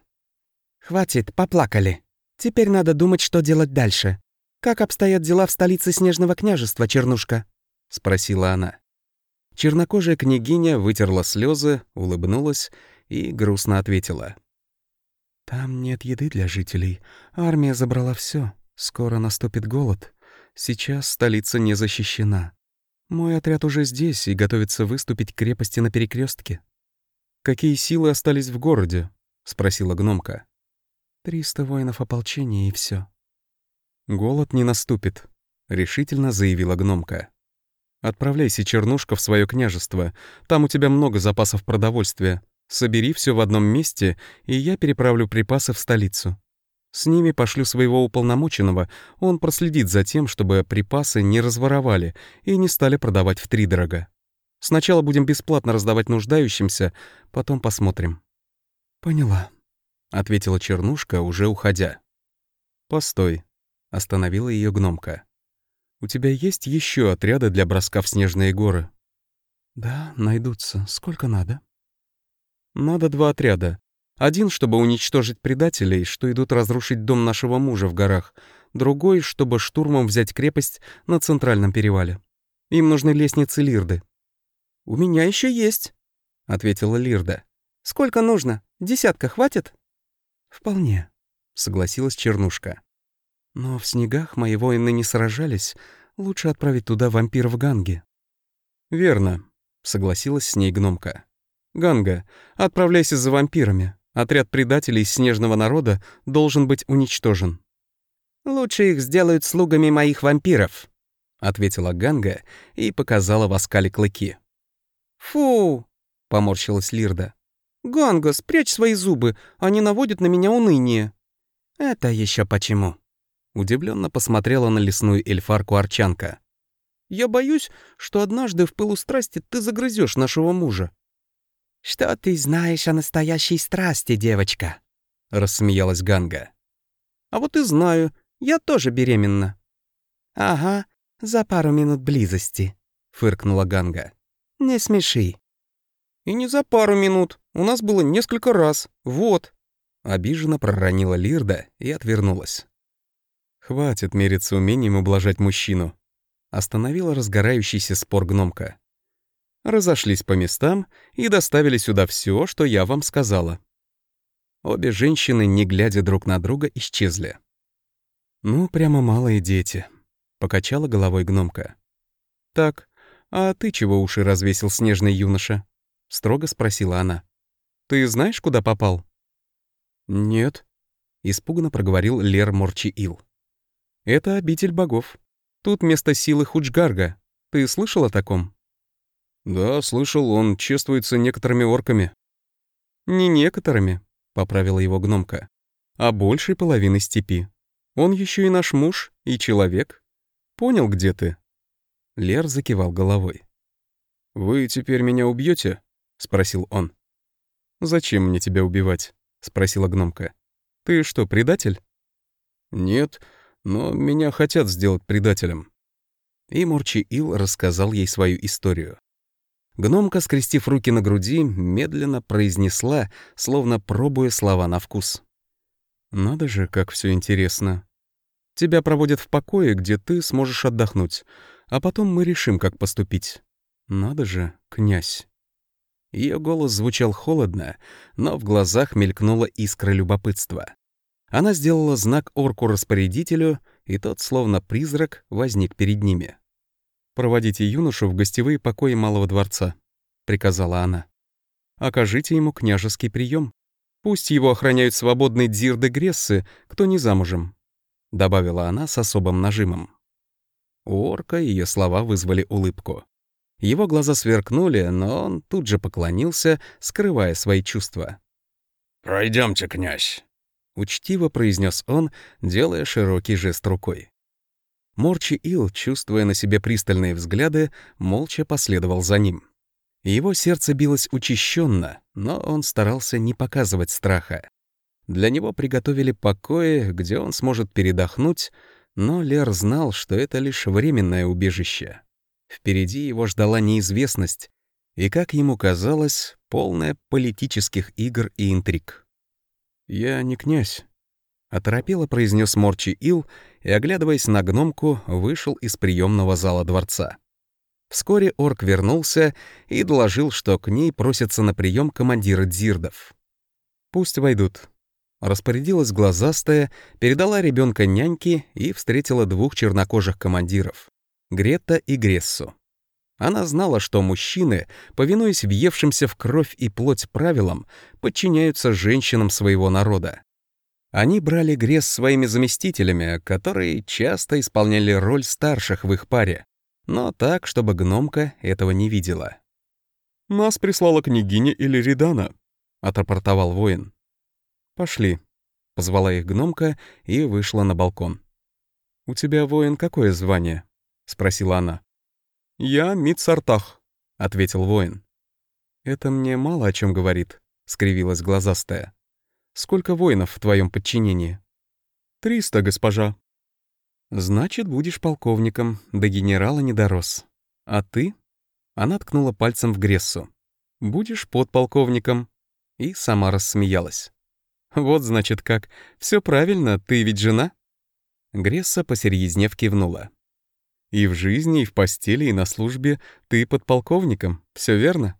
«Хватит, поплакали. Теперь надо думать, что делать дальше. Как обстоят дела в столице Снежного княжества, Чернушка?» — спросила она. Чернокожая княгиня вытерла слезы, улыбнулась и грустно ответила. «Там нет еды для жителей. Армия забрала все. Скоро наступит голод. Сейчас столица не защищена. Мой отряд уже здесь и готовится выступить к крепости на перекрестке. «Какие силы остались в городе?» — спросила гномка. «Триста воинов ополчения и все. «Голод не наступит», — решительно заявила гномка. Отправляйся, Чернушка, в свое княжество. Там у тебя много запасов продовольствия. Собери все в одном месте, и я переправлю припасы в столицу. С ними пошлю своего уполномоченного, он проследит за тем, чтобы припасы не разворовали и не стали продавать втридорога. Сначала будем бесплатно раздавать нуждающимся, потом посмотрим». «Поняла», — ответила Чернушка, уже уходя. «Постой», — остановила ее гномка. У тебя есть еще отряды для броска в снежные горы?» «Да, найдутся. Сколько надо?» «Надо два отряда. Один, чтобы уничтожить предателей, что идут разрушить дом нашего мужа в горах. Другой, чтобы штурмом взять крепость на Центральном перевале. Им нужны лестницы Лирды». «У меня еще есть», — ответила Лирда. «Сколько нужно? Десятка хватит?» «Вполне», — согласилась Чернушка. Но в снегах мои воины не сражались, лучше отправить туда вампиров Ганги. «Верно», — согласилась с ней гномка. «Ганга, отправляйся за вампирами. Отряд предателей снежного народа должен быть уничтожен». «Лучше их сделают слугами моих вампиров», — ответила Ганга и показала в оскале клыки. «Фу!» — поморщилась Лирда. «Ганга, спрячь свои зубы, они наводят на меня уныние». «Это еще почему?» Удивленно посмотрела на лесную эльфарку Арчанка. «Я боюсь, что однажды в пылу страсти ты загрызешь нашего мужа». «Что ты знаешь о настоящей страсти, девочка?» — рассмеялась Ганга. «А вот и знаю. Я тоже беременна». «Ага, за пару минут близости», — фыркнула Ганга. «Не смеши». «И не за пару минут. У нас было несколько раз. Вот». Обиженно проронила Лирда и отвернулась. «Хватит мериться умением ублажать мужчину», — остановила разгорающийся спор гномка. Разошлись по местам и доставили сюда все, что я вам сказала. Обе женщины, не глядя друг на друга, исчезли. «Ну, прямо малые дети», — покачала головой гномка. «Так, а ты чего уши развесил, снежный юноша?» — строго спросила она. «Ты знаешь, куда попал?» «Нет», — испуганно проговорил Лер Морчиил. «Это обитель богов. Тут место силы Худжгарга. Ты слышал о таком?» «Да, слышал, он чествуется некоторыми орками». «Не некоторыми», — поправила его гномка, «а большей половины степи. Он еще и наш муж, и человек. Понял, где ты?» Лер закивал головой. «Вы теперь меня убьете? спросил он. «Зачем мне тебя убивать?» — спросила гномка. «Ты что, предатель?» «Нет, но меня хотят сделать предателем». И Мурчи Ил рассказал ей свою историю. Гномка, скрестив руки на груди, медленно произнесла, словно пробуя слова на вкус. «Надо же, как все интересно. Тебя проводят в покое, где ты сможешь отдохнуть, а потом мы решим, как поступить. Надо же, князь». Ее голос звучал холодно, но в глазах мелькнула искра любопытства. Она сделала знак орку-распорядителю, и тот, словно призрак, возник перед ними. «Проводите юношу в гостевые покои Малого дворца», — приказала она. «Окажите ему княжеский прием. Пусть его охраняют свободные дзирды Грессы, кто не замужем», — добавила она с особым нажимом. У орка ее слова вызвали улыбку. Его глаза сверкнули, но он тут же поклонился, скрывая свои чувства. Пройдемте, князь», — учтиво произнес он, делая широкий жест рукой. Морчи Ил, чувствуя на себе пристальные взгляды, молча последовал за ним. Его сердце билось учащенно, но он старался не показывать страха. Для него приготовили покои, где он сможет передохнуть, но Лер знал, что это лишь временное убежище. Впереди его ждала неизвестность и, как ему казалось, полная политических игр и интриг. «Я не князь», — оторопело произнес Морчи Ил и, оглядываясь на гномку, вышел из приемного зала дворца. Вскоре орк вернулся и доложил, что к ней просятся на прием командиры дзирдов. «Пусть войдут». Распорядилась глазастая, передала ребенка няньке и встретила двух чернокожих командиров. Грета и Грессу. Она знала, что мужчины, повинуясь въевшимся в кровь и плоть правилам, подчиняются женщинам своего народа. Они брали Гресс своими заместителями, которые часто исполняли роль старших в их паре, но так, чтобы гномка этого не видела. «Нас прислала княгиня или Редана», — отрапортовал воин. «Пошли», — позвала их гномка и вышла на балкон. «У тебя, воин, какое звание?» — спросила она. «Я Митсартах», — ответил воин. «Это мне мало о чем говорит», — скривилась глазастая. «Сколько воинов в твоем подчинении?» «Триста, госпожа». «Значит, будешь полковником, до генерала не дорос. А ты?» Она ткнула пальцем в Грессу. «Будешь подполковником». И сама рассмеялась. «Вот, значит, как. Все правильно, ты ведь жена?» Гресса посерьезнев кивнула. И в жизни, и в постели, и на службе ты подполковником, все верно?»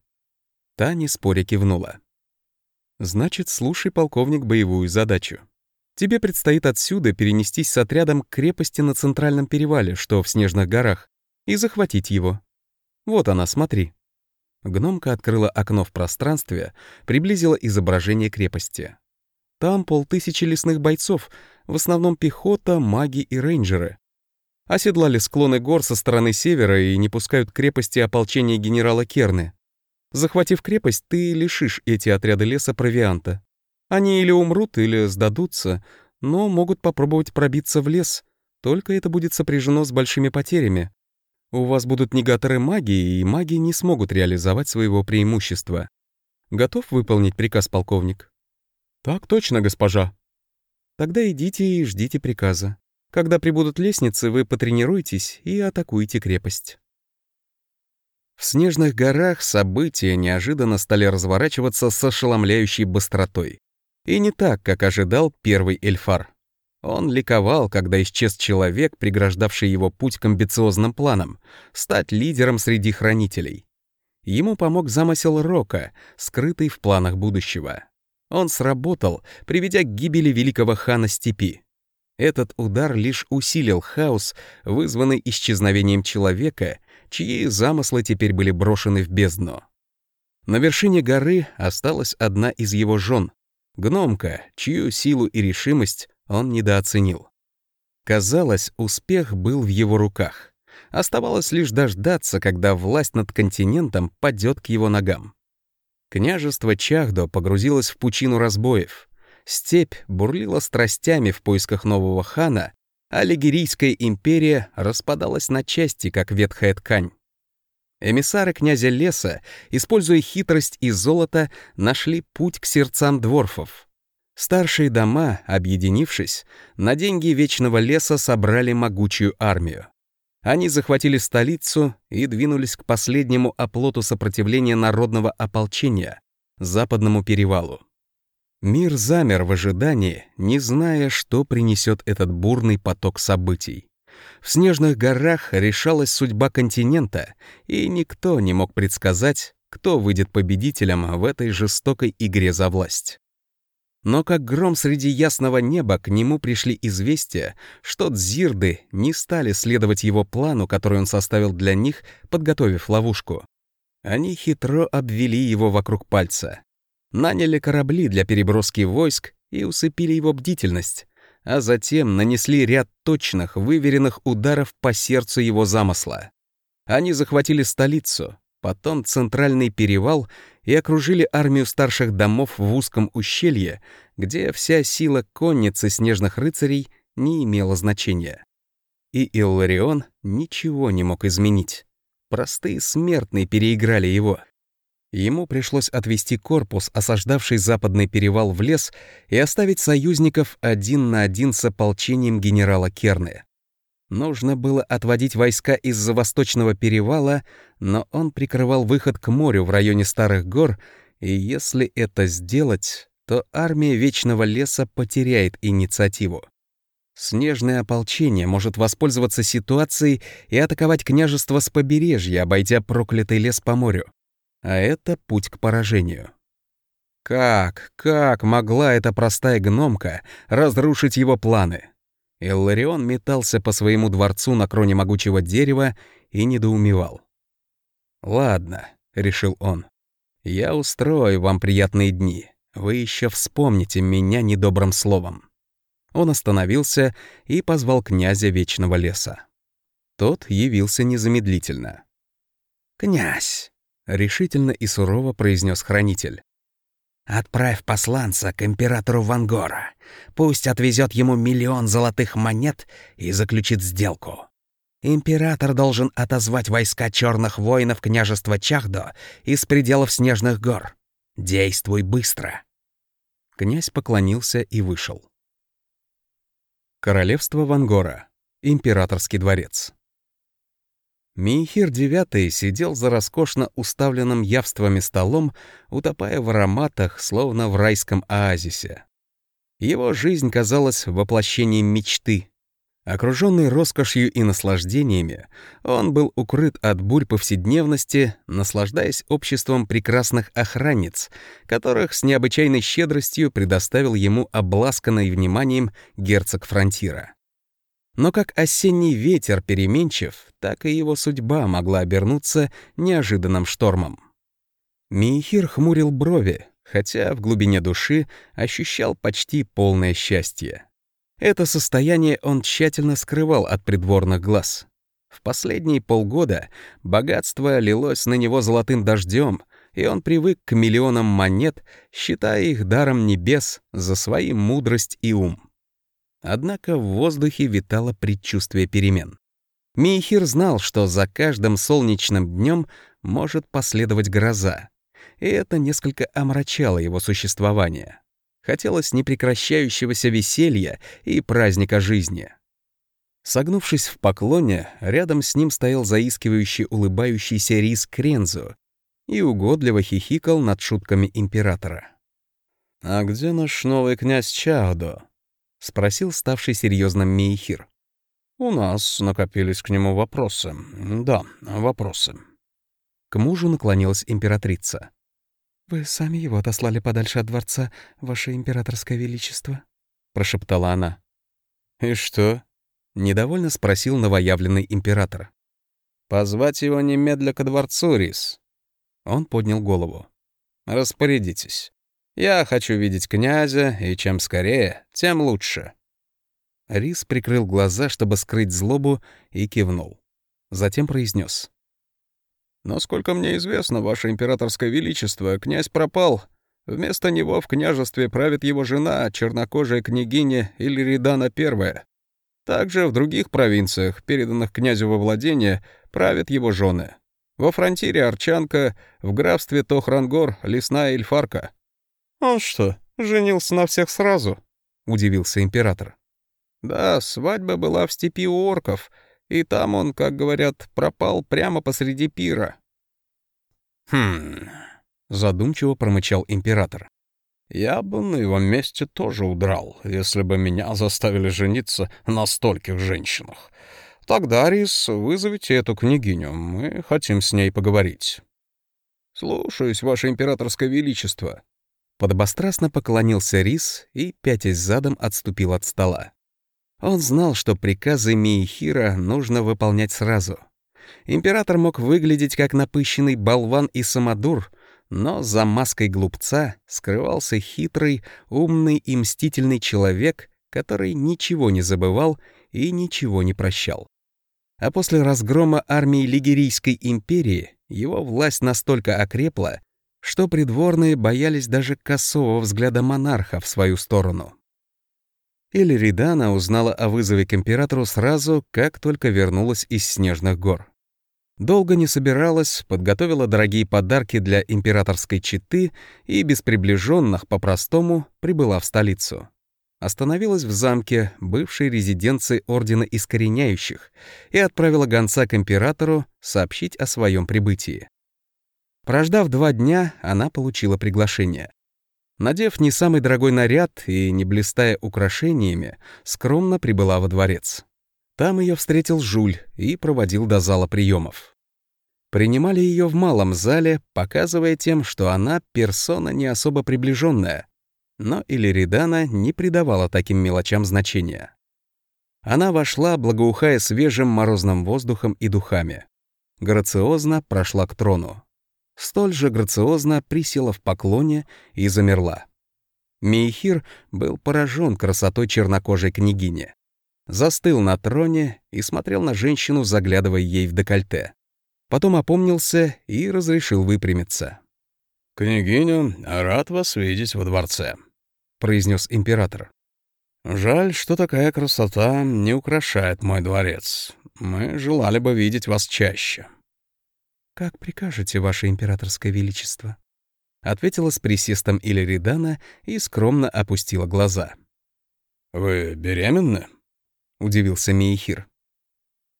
Та не споря кивнула. «Значит, слушай, полковник, боевую задачу. Тебе предстоит отсюда перенестись с отрядом к крепости на Центральном перевале, что в Снежных горах, и захватить его. Вот она, смотри». Гномка открыла окно в пространстве, приблизила изображение крепости. Там полтысячи лесных бойцов, в основном пехота, маги и рейнджеры оседлали склоны гор со стороны севера и не пускают крепости ополчения генерала Керны. Захватив крепость, ты лишишь эти отряды леса провианта. Они или умрут, или сдадутся, но могут попробовать пробиться в лес, только это будет сопряжено с большими потерями. У вас будут негаторы магии, и маги не смогут реализовать своего преимущества. Готов выполнить приказ, полковник? Так точно, госпожа. Тогда идите и ждите приказа. Когда прибудут лестницы, вы потренируетесь и атакуете крепость. В снежных горах события неожиданно стали разворачиваться с ошеломляющей быстротой. И не так, как ожидал первый эльфар. Он ликовал, когда исчез человек, преграждавший его путь к амбициозным планам — стать лидером среди хранителей. Ему помог замысел Рока, скрытый в планах будущего. Он сработал, приведя к гибели великого хана степи. Этот удар лишь усилил хаос, вызванный исчезновением человека, чьи замыслы теперь были брошены в бездну. На вершине горы осталась одна из его жен, гномка, чью силу и решимость он недооценил. Казалось, успех был в его руках. Оставалось лишь дождаться, когда власть над континентом падет к его ногам. Княжество Чахдо погрузилось в пучину разбоев. Степь бурлила страстями в поисках нового хана, а Лигерийская империя распадалась на части, как ветхая ткань. Эмиссары князя леса, используя хитрость и золото, нашли путь к сердцам дворфов. Старшие дома, объединившись, на деньги Вечного леса собрали могучую армию. Они захватили столицу и двинулись к последнему оплоту сопротивления народного ополчения — Западному перевалу. Мир замер в ожидании, не зная, что принесет этот бурный поток событий. В снежных горах решалась судьба континента, и никто не мог предсказать, кто выйдет победителем в этой жестокой игре за власть. Но как гром среди ясного неба к нему пришли известия, что дзирды не стали следовать его плану, который он составил для них, подготовив ловушку. Они хитро обвели его вокруг пальца. Наняли корабли для переброски войск и усыпили его бдительность, а затем нанесли ряд точных, выверенных ударов по сердцу его замысла. Они захватили столицу, потом центральный перевал и окружили армию старших домов в узком ущелье, где вся сила конницы снежных рыцарей не имела значения. И Илларион ничего не мог изменить. Простые смертные переиграли его. Ему пришлось отвести корпус, осаждавший западный перевал в лес, и оставить союзников один на один с ополчением генерала Керны. Нужно было отводить войска из-за восточного перевала, но он прикрывал выход к морю в районе Старых гор, и если это сделать, то армия Вечного леса потеряет инициативу. Снежное ополчение может воспользоваться ситуацией и атаковать княжество с побережья, обойдя проклятый лес по морю а это путь к поражению. Как, как могла эта простая гномка разрушить его планы? Илларион метался по своему дворцу на кроне могучего дерева и недоумевал. «Ладно», — решил он, — «я устрою вам приятные дни. Вы еще вспомните меня недобрым словом». Он остановился и позвал князя Вечного леса. Тот явился незамедлительно. «Князь», — решительно и сурово произнес хранитель. «Отправь посланца к императору Вангора. Пусть отвезет ему миллион золотых монет и заключит сделку. Император должен отозвать войска черных воинов княжества Чахдо из пределов Снежных гор. Действуй быстро». Князь поклонился и вышел. Королевство Вангора. Императорский дворец. Михир IX сидел за роскошно уставленным явствами столом, утопая в ароматах, словно в райском оазисе. Его жизнь казалась воплощением мечты. Окруженный роскошью и наслаждениями, он был укрыт от бурь повседневности, наслаждаясь обществом прекрасных охранниц, которых с необычайной щедростью предоставил ему обласканный вниманием герцог Фронтира. Но как осенний ветер переменчив, так и его судьба могла обернуться неожиданным штормом. Михир хмурил брови, хотя в глубине души ощущал почти полное счастье. Это состояние он тщательно скрывал от придворных глаз. В последние полгода богатство лилось на него золотым дождем, и он привык к миллионам монет, считая их даром небес за свои мудрость и ум. Однако в воздухе витало предчувствие перемен. Михир знал, что за каждым солнечным днем может последовать гроза, и это несколько омрачало его существование. Хотелось непрекращающегося веселья и праздника жизни. Согнувшись в поклоне, рядом с ним стоял заискивающий улыбающийся Рис Крензо и угодливо хихикал над шутками императора. «А где наш новый князь Чаодо?» — спросил ставший серьезным Мейхир. «У нас накопились к нему вопросы. Да, вопросы». К мужу наклонилась императрица. «Вы сами его отослали подальше от дворца, ваше императорское величество?» — прошептала она. «И что?» — недовольно спросил новоявленный император. «Позвать его немедля ко дворцу, Рис». Он поднял голову. «Распорядитесь. Я хочу видеть князя, и чем скорее, тем лучше». Рис прикрыл глаза, чтобы скрыть злобу, и кивнул. Затем произнес: Насколько мне известно, ваше императорское величество, князь пропал. Вместо него в княжестве правит его жена, чернокожая княгиня Иллиридана I. Также в других провинциях, переданных князю во владение, правят его жены. Во фронтире Арчанка, в графстве Тохрангор, лесная Эльфарка. «Он что, женился на всех сразу?» — удивился император. «Да, свадьба была в степи у орков — и там он, как говорят, пропал прямо посреди пира. «Хм...» — задумчиво промычал император. «Я бы на его месте тоже удрал, если бы меня заставили жениться на стольких женщинах. Тогда, Рис, вызовите эту княгиню, мы хотим с ней поговорить». «Слушаюсь, ваше императорское величество». Подобострастно поклонился Рис и, пятясь задом, отступил от стола. Он знал, что приказы Миихира нужно выполнять сразу. Император мог выглядеть как напыщенный болван и самодур, но за маской глупца скрывался хитрый, умный и мстительный человек, который ничего не забывал и ничего не прощал. А после разгрома армии Лигерийской империи его власть настолько окрепла, что придворные боялись даже косого взгляда монарха в свою сторону. Эльридана узнала о вызове к императору сразу, как только вернулась из Снежных гор. Долго не собиралась, подготовила дорогие подарки для императорской четы и без приближенных по-простому прибыла в столицу. Остановилась в замке, бывшей резиденции Ордена Искореняющих, и отправила гонца к императору сообщить о своем прибытии. Прождав два дня, она получила приглашение. Надев не самый дорогой наряд и не блистая украшениями, скромно прибыла во дворец. Там ее встретил Жуль и проводил до зала приемов. Принимали ее в малом зале, показывая тем, что она персона не особо приближенная. Но Иллиридана не придавала таким мелочам значения. Она вошла, благоухая свежим морозным воздухом и духами. Грациозно прошла к трону столь же грациозно присела в поклоне и замерла. Мейхир был поражен красотой чернокожей княгини. Застыл на троне и смотрел на женщину, заглядывая ей в декольте. Потом опомнился и разрешил выпрямиться. «Княгиня, рад вас видеть во дворце», — произнес император. «Жаль, что такая красота не украшает мой дворец. Мы желали бы видеть вас чаще». «Как прикажете, ваше императорское величество?» Ответила с присестом Иллиридана и скромно опустила глаза. «Вы беременны?» — удивился Миехир.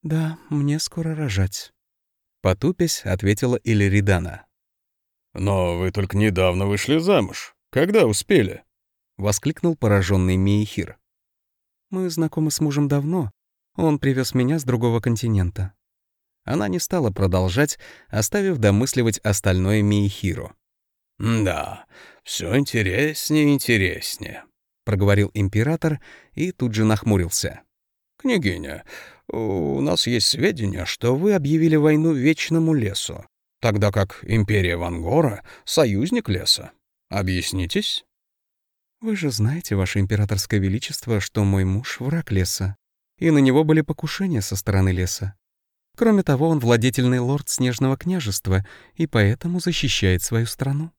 «Да, мне скоро рожать». Потупясь, ответила Иллиридана. «Но вы только недавно вышли замуж. Когда успели?» — воскликнул пораженный Миехир. «Мы знакомы с мужем давно. Он привез меня с другого континента. Она не стала продолжать, оставив домысливать остальное Миихиру. «Да, все интереснее и интереснее», — проговорил император и тут же нахмурился. «Княгиня, у нас есть сведения, что вы объявили войну Вечному лесу, тогда как империя Вангора — союзник леса. Объяснитесь?» «Вы же знаете, ваше императорское величество, что мой муж — враг леса, и на него были покушения со стороны леса. Кроме того, он владетельный лорд Снежного княжества и поэтому защищает свою страну.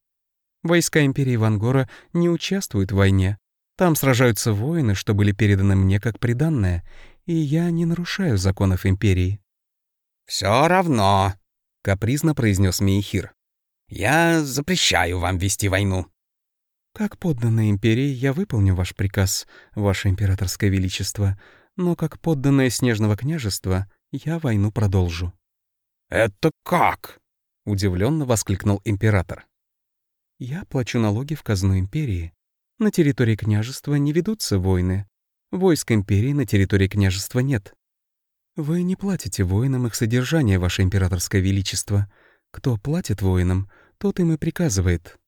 Войска империи Вангора не участвуют в войне. Там сражаются воины, что были переданы мне как приданное, и я не нарушаю законов империи. Все равно», — капризно произнес Мейхир. «Я запрещаю вам вести войну». «Как подданной империи я выполню ваш приказ, ваше императорское величество, Но как подданное Снежного княжества я войну продолжу». «Это как?» — удивленно воскликнул император. «Я плачу налоги в казну империи. На территории княжества не ведутся войны. Войск империи на территории княжества нет. Вы не платите воинам их содержание, ваше императорское величество. Кто платит воинам, тот им и приказывает».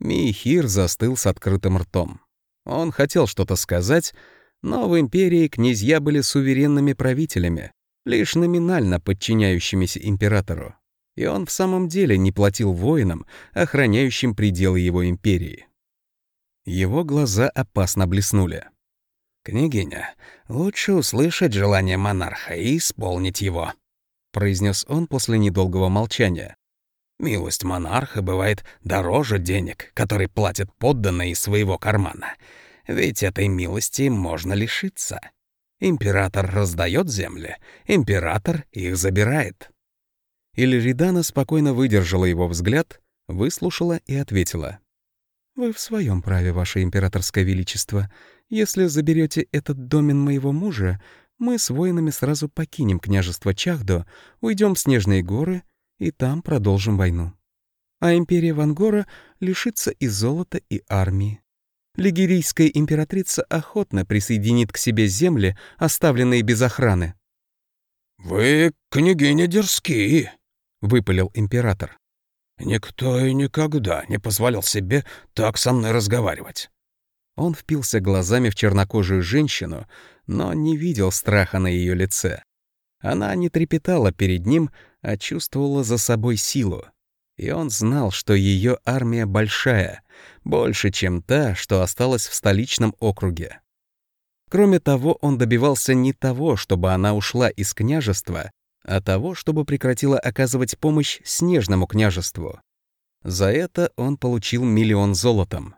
Михир застыл с открытым ртом. Он хотел что-то сказать, но в империи князья были суверенными правителями, лишь номинально подчиняющимися императору. И он в самом деле не платил воинам, охраняющим пределы его империи. Его глаза опасно блеснули. «Княгиня, лучше услышать желание монарха и исполнить его», — произнес он после недолгого молчания. «Милость монарха бывает дороже денег, которые платят подданные из своего кармана, ведь этой милости можно лишиться. Император раздает земли, император их забирает». Иллиридана спокойно выдержала его взгляд, выслушала и ответила. «Вы в своем праве, ваше императорское величество. Если заберете этот домен моего мужа, мы с воинами сразу покинем княжество Чахдо, уйдем в Снежные горы и там продолжим войну. А империя Вангора лишится и золота, и армии. Лигерийская императрица охотно присоединит к себе земли, оставленные без охраны. «Вы, княгиня, дерзкие», — выпалил император. «Никто и никогда не позволял себе так со мной разговаривать». Он впился глазами в чернокожую женщину, но не видел страха на ее лице. Она не трепетала перед ним, а чувствовала за собой силу. И он знал, что ее армия большая, больше, чем та, что осталась в столичном округе. Кроме того, он добивался не того, чтобы она ушла из княжества, а того, чтобы прекратила оказывать помощь Снежному княжеству. За это он получил миллион золотом.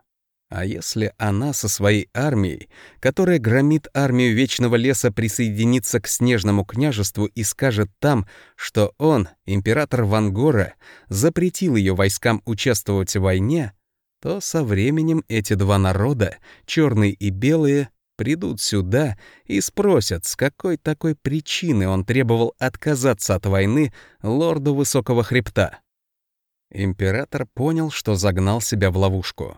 А если она со своей армией, которая громит армию Вечного Леса, присоединится к Снежному княжеству и скажет там, что он, император Вангора, запретил ее войскам участвовать в войне, то со временем эти два народа, черные и белые, придут сюда и спросят, с какой такой причины он требовал отказаться от войны лорду Высокого Хребта. Император понял, что загнал себя в ловушку.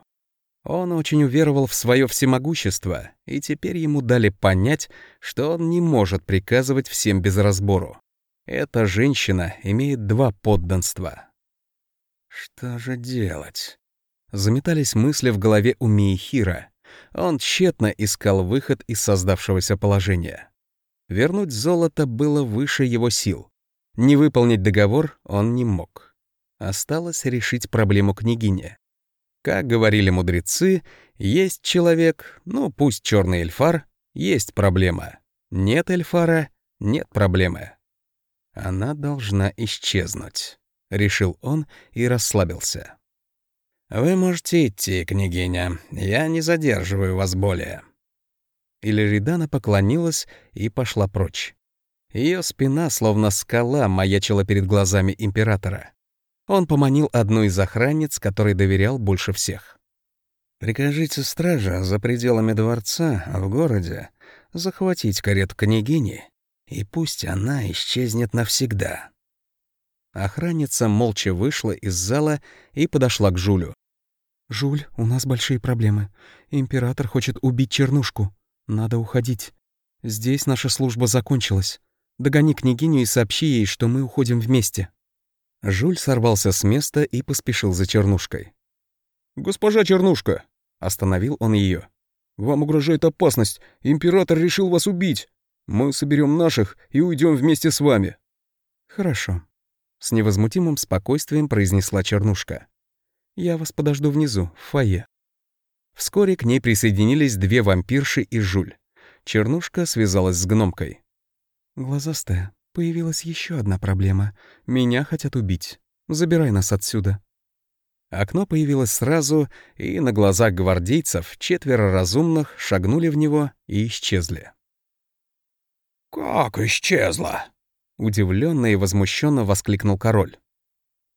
Он очень уверовал в свое всемогущество, и теперь ему дали понять, что он не может приказывать всем без разбору. Эта женщина имеет два подданства. Что же делать? Заметались мысли в голове у Миихира. Он тщетно искал выход из создавшегося положения. Вернуть золото было выше его сил. Не выполнить договор он не мог. Осталось решить проблему княгини. Как говорили мудрецы, есть человек, ну пусть черный эльфар, есть проблема. Нет эльфара, нет проблемы. Она должна исчезнуть, решил он и расслабился. Вы можете идти, княгиня, я не задерживаю вас более. Иллиридана поклонилась и пошла прочь. Ее спина, словно скала, маячила перед глазами императора. Он поманил одну из охранниц, которой доверял больше всех. «Прикажите стража за пределами дворца, в городе, захватить карету княгини, и пусть она исчезнет навсегда». Охранница молча вышла из зала и подошла к Жулю. «Жуль, у нас большие проблемы. Император хочет убить Чернушку. Надо уходить. Здесь наша служба закончилась. Догони княгиню и сообщи ей, что мы уходим вместе». Жуль сорвался с места и поспешил за Чернушкой. «Госпожа Чернушка!» — остановил он ее. «Вам угрожает опасность. Император решил вас убить. Мы соберем наших и уйдем вместе с вами». «Хорошо», — с невозмутимым спокойствием произнесла Чернушка. «Я вас подожду внизу, в фойе». Вскоре к ней присоединились две вампирши и Жуль. Чернушка связалась с гномкой. «Глазастая, Появилась еще одна проблема. Меня хотят убить. Забирай нас отсюда. Окно появилось сразу, и на глазах гвардейцев четверо разумных шагнули в него и исчезли. «Как исчезла?» — удивленно и возмущенно воскликнул король.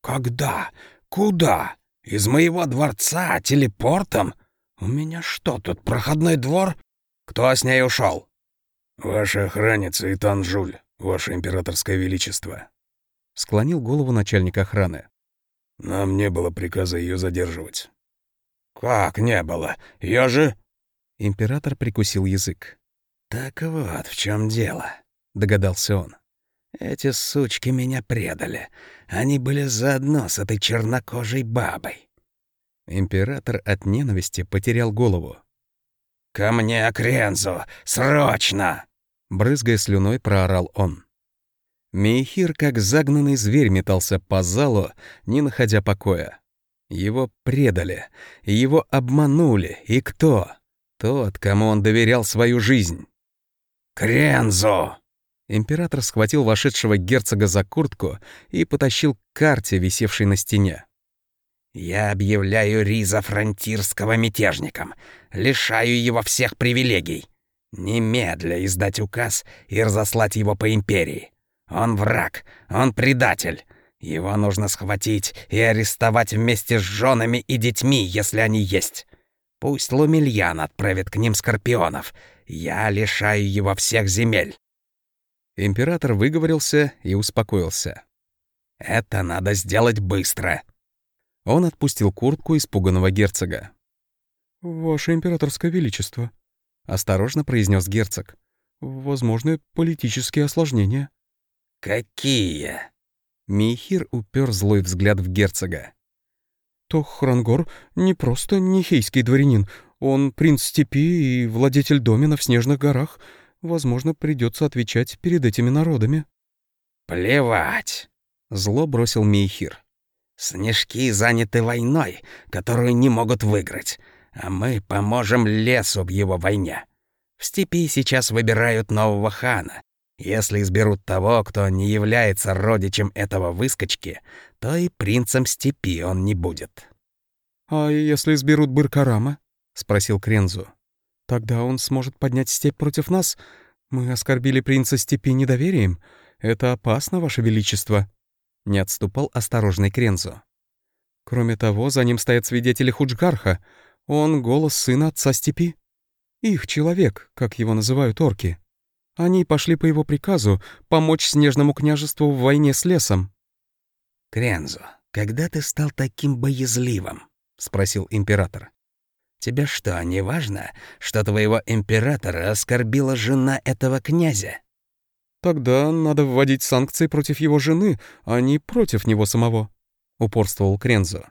«Когда? Куда? Из моего дворца телепортом? У меня что, тут проходной двор? Кто с ней ушел? «Ваша охранница и Танжуль, ваше императорское величество», — склонил голову начальник охраны. «Нам не было приказа ее задерживать». «Как не было? Я же...» Император прикусил язык. «Так вот в чем дело», — догадался он. «Эти сучки меня предали. Они были заодно с этой чернокожей бабой». Император от ненависти потерял голову. «Ко мне, Крензу! Срочно!» Брызгая слюной, проорал он. Мейхир, как загнанный зверь, метался по залу, не находя покоя. Его предали, его обманули. И кто? Тот, кому он доверял свою жизнь. «Крензо!» Император схватил вошедшего герцога за куртку и потащил к карте, висевшей на стене. «Я объявляю Риза Фронтирского мятежником, лишаю его всех привилегий. Немедля издать указ и разослать его по империи. Он враг, он предатель. Его нужно схватить и арестовать вместе с женами и детьми, если они есть. Пусть Лумильян отправит к ним скорпионов. Я лишаю его всех земель». Император выговорился и успокоился. «Это надо сделать быстро». Он отпустил куртку испуганного герцога. «Ваше императорское величество», — осторожно произнес герцог. «Возможны политические осложнения». «Какие?» Мейхир упер злой взгляд в герцога. Тохрангор не просто нихейский дворянин. Он принц степи и владетель домена в снежных горах. Возможно, придется отвечать перед этими народами. «Плевать!» — зло бросил Мейхир. «Снежки заняты войной, которую не могут выиграть, а мы поможем лесу в его войне. В степи сейчас выбирают нового хана. Если изберут того, кто не является родичем этого выскочки, то и принцем степи он не будет». «А если изберут Быркарама?» — спросил Крензу. «Тогда он сможет поднять степь против нас. Мы оскорбили принца степи недоверием. Это опасно, Ваше Величество». Не отступал осторожный Крензу. «Кроме того, за ним стоят свидетели Худжгарха. Он — голос сына отца степи. Их человек, как его называют орки. Они пошли по его приказу помочь Снежному княжеству в войне с лесом». «Крензо, когда ты стал таким боязливым?» — спросил император. «Тебе что, не важно, что твоего императора оскорбила жена этого князя?» «Тогда надо вводить санкции против его жены, а не против него самого», — упорствовал Крензо.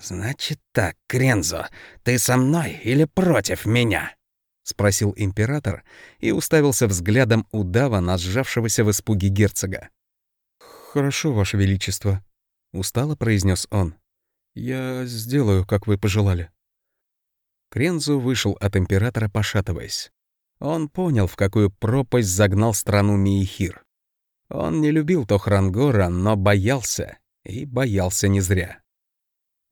«Значит так, Крензо, ты со мной или против меня?» — спросил император и уставился взглядом удава на сжавшегося в испуге герцога. «Хорошо, Ваше Величество», — устало произнес он. «Я сделаю, как вы пожелали». Крензу вышел от императора, пошатываясь. Он понял, в какую пропасть загнал страну Миехир. Он не любил Тохрангора, но боялся, и боялся не зря.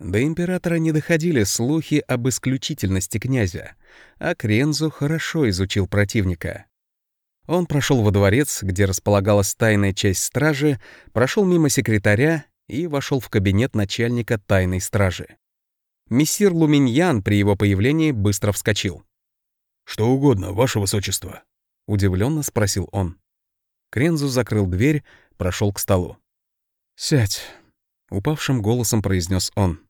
До императора не доходили слухи об исключительности князя, а Крензу хорошо изучил противника. Он прошел во дворец, где располагалась тайная часть стражи, прошел мимо секретаря и вошел в кабинет начальника тайной стражи. Мессир Луминьян при его появлении быстро вскочил. «Что угодно, ваше высочество», — удивленно спросил он. Крензу закрыл дверь, прошел к столу. «Сядь», — упавшим голосом произнес он.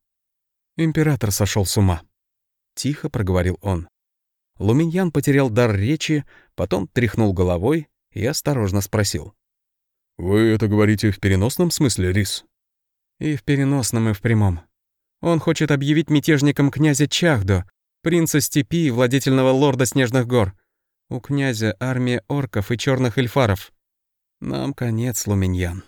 «Император сошел с ума», — тихо проговорил он. Луминьян потерял дар речи, потом тряхнул головой и осторожно спросил. «Вы это говорите в переносном смысле, Рис?» «И в переносном, и в прямом. Он хочет объявить мятежником князя Чахдо, принца степи и владетельного лорда Снежных гор. У князя армия орков и черных эльфаров. Нам конец, Луминьян».